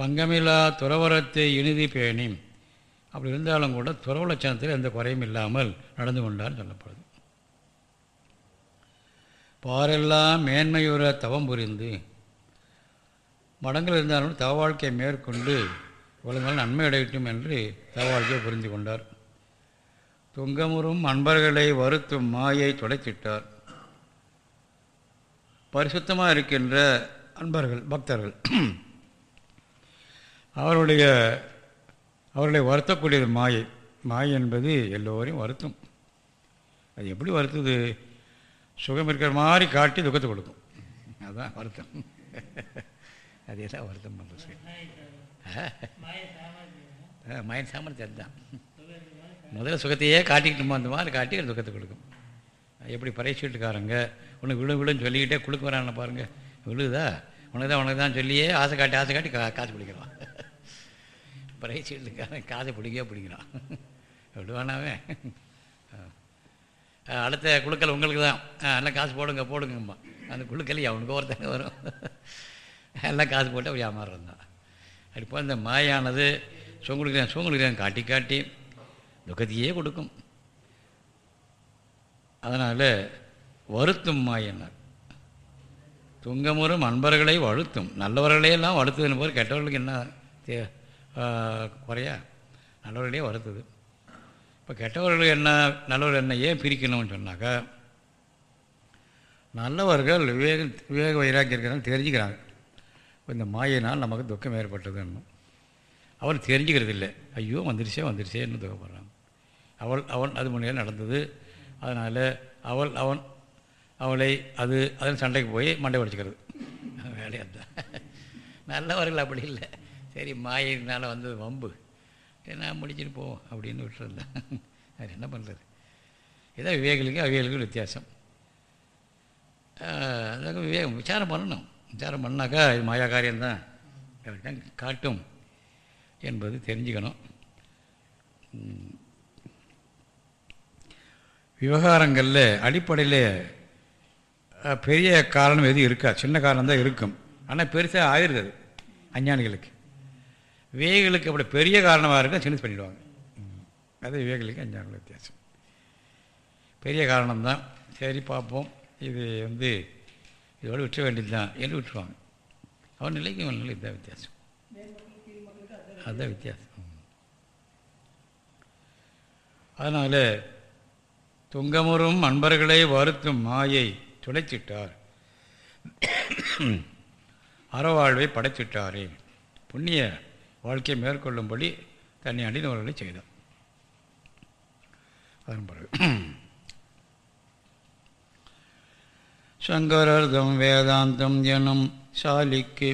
பங்கமில்லா துறவரத்தை இனிதி பேணி அப்படி இருந்தாலும் கூட துறவு லட்சணத்தில் எந்த குறையும் இல்லாமல் நடந்து கொண்டார் சொல்லப்படுது. பாரெல்லாம் மேன்மையுற தவம் புரிந்து மடங்கள் இருந்தாலும் தவ வாழ்க்கையை மேற்கொண்டு உலகங்கள் நன்மை அடையட்டும் என்று தவ வாழ்க்கையை புரிந்து கொண்டார். துங்கமுறும் அன்பர்களை வருத்தும் மாயை துடைத்திட்டார். பரிசுத்தமாக இருக்கின்ற அன்பர்கள் பக்தர்கள் அவருடைய அவர்களை வருத்தக்கூடியது மாயை. மாயை என்பது எல்லோரையும் வருத்தும். அது எப்படி வருத்துது? சுகம் இருக்கிற மாதிரி காட்டி துக்கத்தை கொடுக்கும். அதுதான் வருத்தம். அதே தான் வருத்தம் பண்ணுறது மயன் சாமர்த்தியம் தான் முதல்ல சுகத்தையே காட்டிக்கிட்டு அந்த மாதிரி காட்டி துக்கத்தை கொடுக்கும். எப்படி பறைச்சீட்டுக்காரங்க உனக்கு விழு விழுன்னு சொல்லிக்கிட்டே கொடுக்க வரான்னு பாருங்கள் விழுதா? உனக்கு தான் உனக்கு தான் சொல்லியே ஆசை காட்டி ஆசை காட்டி கா காசு பிடிக்கிறான் பறைச்சீட்டுக்காரன் காசை பிடிக்கவே பிடிக்கிறான். விடுவானாவே. அடுத்த குழுக்கள் உங்களுக்கு தான். எல்லாம் காசு போடுங்க போடுங்கம்மா. அந்த குழுக்கள் அவனுக்கு ஒருத்தங்க வரும். எல்லாம் காசு போட்டு அப்படி ஏமாறுறது தான் அப்படி இந்த மாயானது சுங்களுக்கு சுங்களுக்கு காட்டி காட்டி துக்கத்தையே கொடுக்கும். அதனால் வருத்தும் மாயனார். துங்கமுறும் அன்பர்களை வழுத்தும். நல்லவர்களையெல்லாம் வழுத்துதுன்னு போது கெட்டவர்களுக்கு என்ன தே குறையா? நல்லவர்களே வருத்துது. இப்போ கெட்டவர்கள் என்ன நல்லவர்கள் என்ன ஏன் பிரிக்கணும்னு சொன்னாக்கா நல்லவர்கள் விவேக விவேக வைராக்கியம் இருக்கிறாங்க தெரிஞ்சுக்கிறாங்க. இப்போ இந்த மாயினால் நமக்கு துக்கம் ஏற்பட்டதுன்னு. அவள் தெரிஞ்சுக்கிறது இல்லை ஐயோ வந்துருச்சே வந்துருச்சேன்னு துக்கப்படுறாங்க. அவள் அவன் அது முன்னையில் நடந்தது. அதனால் அவள் அவன் அவளை அது அதன் சண்டைக்கு போய் மண்டை உடைச்சிக்கிறது வேலையாக தான் நல்லவர்கள் அப்படி இல்லை. சரி மாயினால் வந்தது வம்பு. என்ன முடிச்சுட்டு போவோம் அப்படின்னு விட்டுருந்தேன் அது என்ன பண்ணுறது இதான் விவேகளுக்கு அவியலுக்கு வித்தியாசம். அதாவது விவேகம் விசாரம் பண்ணணும். விசாரம் பண்ணாக்கா இது மாயா காரியம்தான் கரெக்டாக காட்டும் என்பது தெரிஞ்சுக்கணும். விவகாரங்களில் அடிப்படையில் பெரிய காரணம் எதுவும் இருக்கா? சின்ன காரணம் தான் இருக்கும். ஆனால் பெருசாக ஆயிடுது அது. அஞ்ஞானிகளுக்கு. விவேகளுக்கு அப்படி பெரிய காரணமாக இருக்கும் சின்னது பண்ணிவிடுவாங்க அது விவேகளுக்கு அஞ்ஞானிகள் வித்தியாசம். பெரிய காரணம்தான். சரி பார்ப்போம். இது வந்து இதோடு விட்டுற வேண்டியது தான் என்று விட்டுருவாங்க. அவன் நிலைக்கு அவன் நிலை இதுதான் வித்தியாசம். அதுதான் வித்தியாசம். அதனால் துங்கமுறும் அன்பர்களை வருத்தும் மாயை துளைச்சிட்டார் அறவாழ்வை படைச்சிட்டாரே. புண்ணிய வாழ்க்கையை மேற்கொள்ளும்படி தன்னை அணிந்தவர்களை செய்தார் அதன் பிறகு. சங்கரர்தம் வேதாந்தம் எனும் சாலிக்கு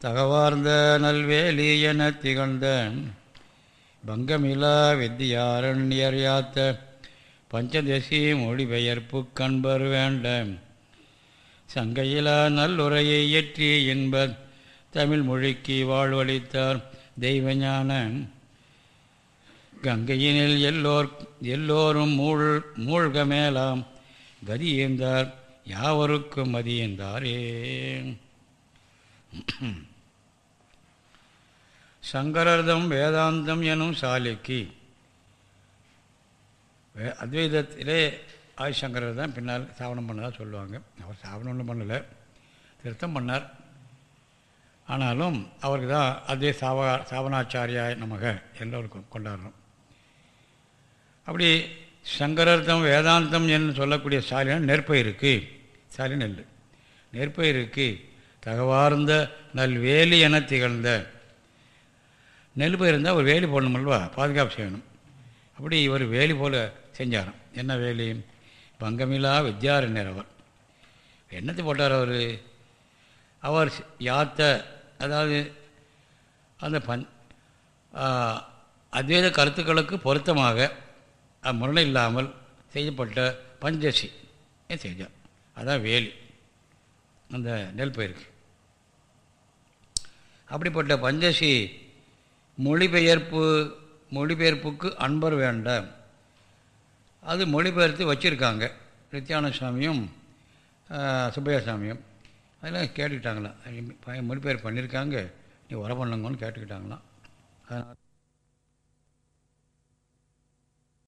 தகவார்ந்த நல்வேலி என திகழ்ந்த பங்கமிலா வித்தியாரண்யர் யாத்த பஞ்சதசி மொழிபெயர்ப்பு கண்பர் வேண்ட சங்கையிலா நல்லுரையை இயற்றி என்ப தமிழ் மொழிக்கு வாழ்வளித்தார் தெய்வஞான கங்கையினில் எல்லோர் எல்லோரும் மூழ் மூழ்க மேலாம். கதியேந்தார் யாவருக்கும் மதியந்தாரே சங்கரர்தம் வேதாந்தம் எனும் சாலைக்கு அத்வைதத்திலே ஆதிசங்கரர் தான் பின்னால் சாவனம் பண்ணதாக சொல்லுவாங்க. அவர் சாவனம் ஒன்றும் பண்ணலை. திருத்தம் பண்ணார். ஆனாலும் அவருக்கு தான் அதே சாவ சாவனாச்சாரியாய் நமக எல்லோருக்கும் கொண்டாடுறோம். அப்படி சங்கரர்த்தம் வேதாந்தம் என்று சொல்லக்கூடிய சாலினா நெற்பயிருக்கு சாலி நெல் நெற்பயிருக்கு தகவார்ந்த நல்வேலி என திகழ்ந்த நெல் பயிருந்தால் ஒரு வேலி போடணுமல்வா பாதுகாப்பு செய்யணும். அப்படி இவர் வேலி போல் செஞ்சாராம். என்ன வேலி? பங்கமில்லா வித்யாரண்யர் அவர். என்னத்தை போட்டார் அவர்? அவர் யாத்த அதாவது அந்த பன் அத்வைத கருத்துக்களுக்கு பொருத்தமாக முரணை இல்லாமல் செய்யப்பட்ட பஞ்சசி செஞ்சோம் அதான் வேலி. அந்த நெல் பயிருக்கு. அப்படிப்பட்ட பஞ்சசி மொழிபெயர்ப்பு மொழிபெயர்ப்புக்கு அன்பர் வேண்டாம். அது மொழிபெயர்த்து வச்சுருக்காங்க. நித்யானந்த சாமியும் சுப்பையாசாமியும் அதெல்லாம் கேட்டுக்கிட்டாங்களாம். மொழிபெயர் பண்ணியிருக்காங்க. நீ வர பண்ணுங்கன்னு கேட்டுக்கிட்டாங்களாம். அதனால்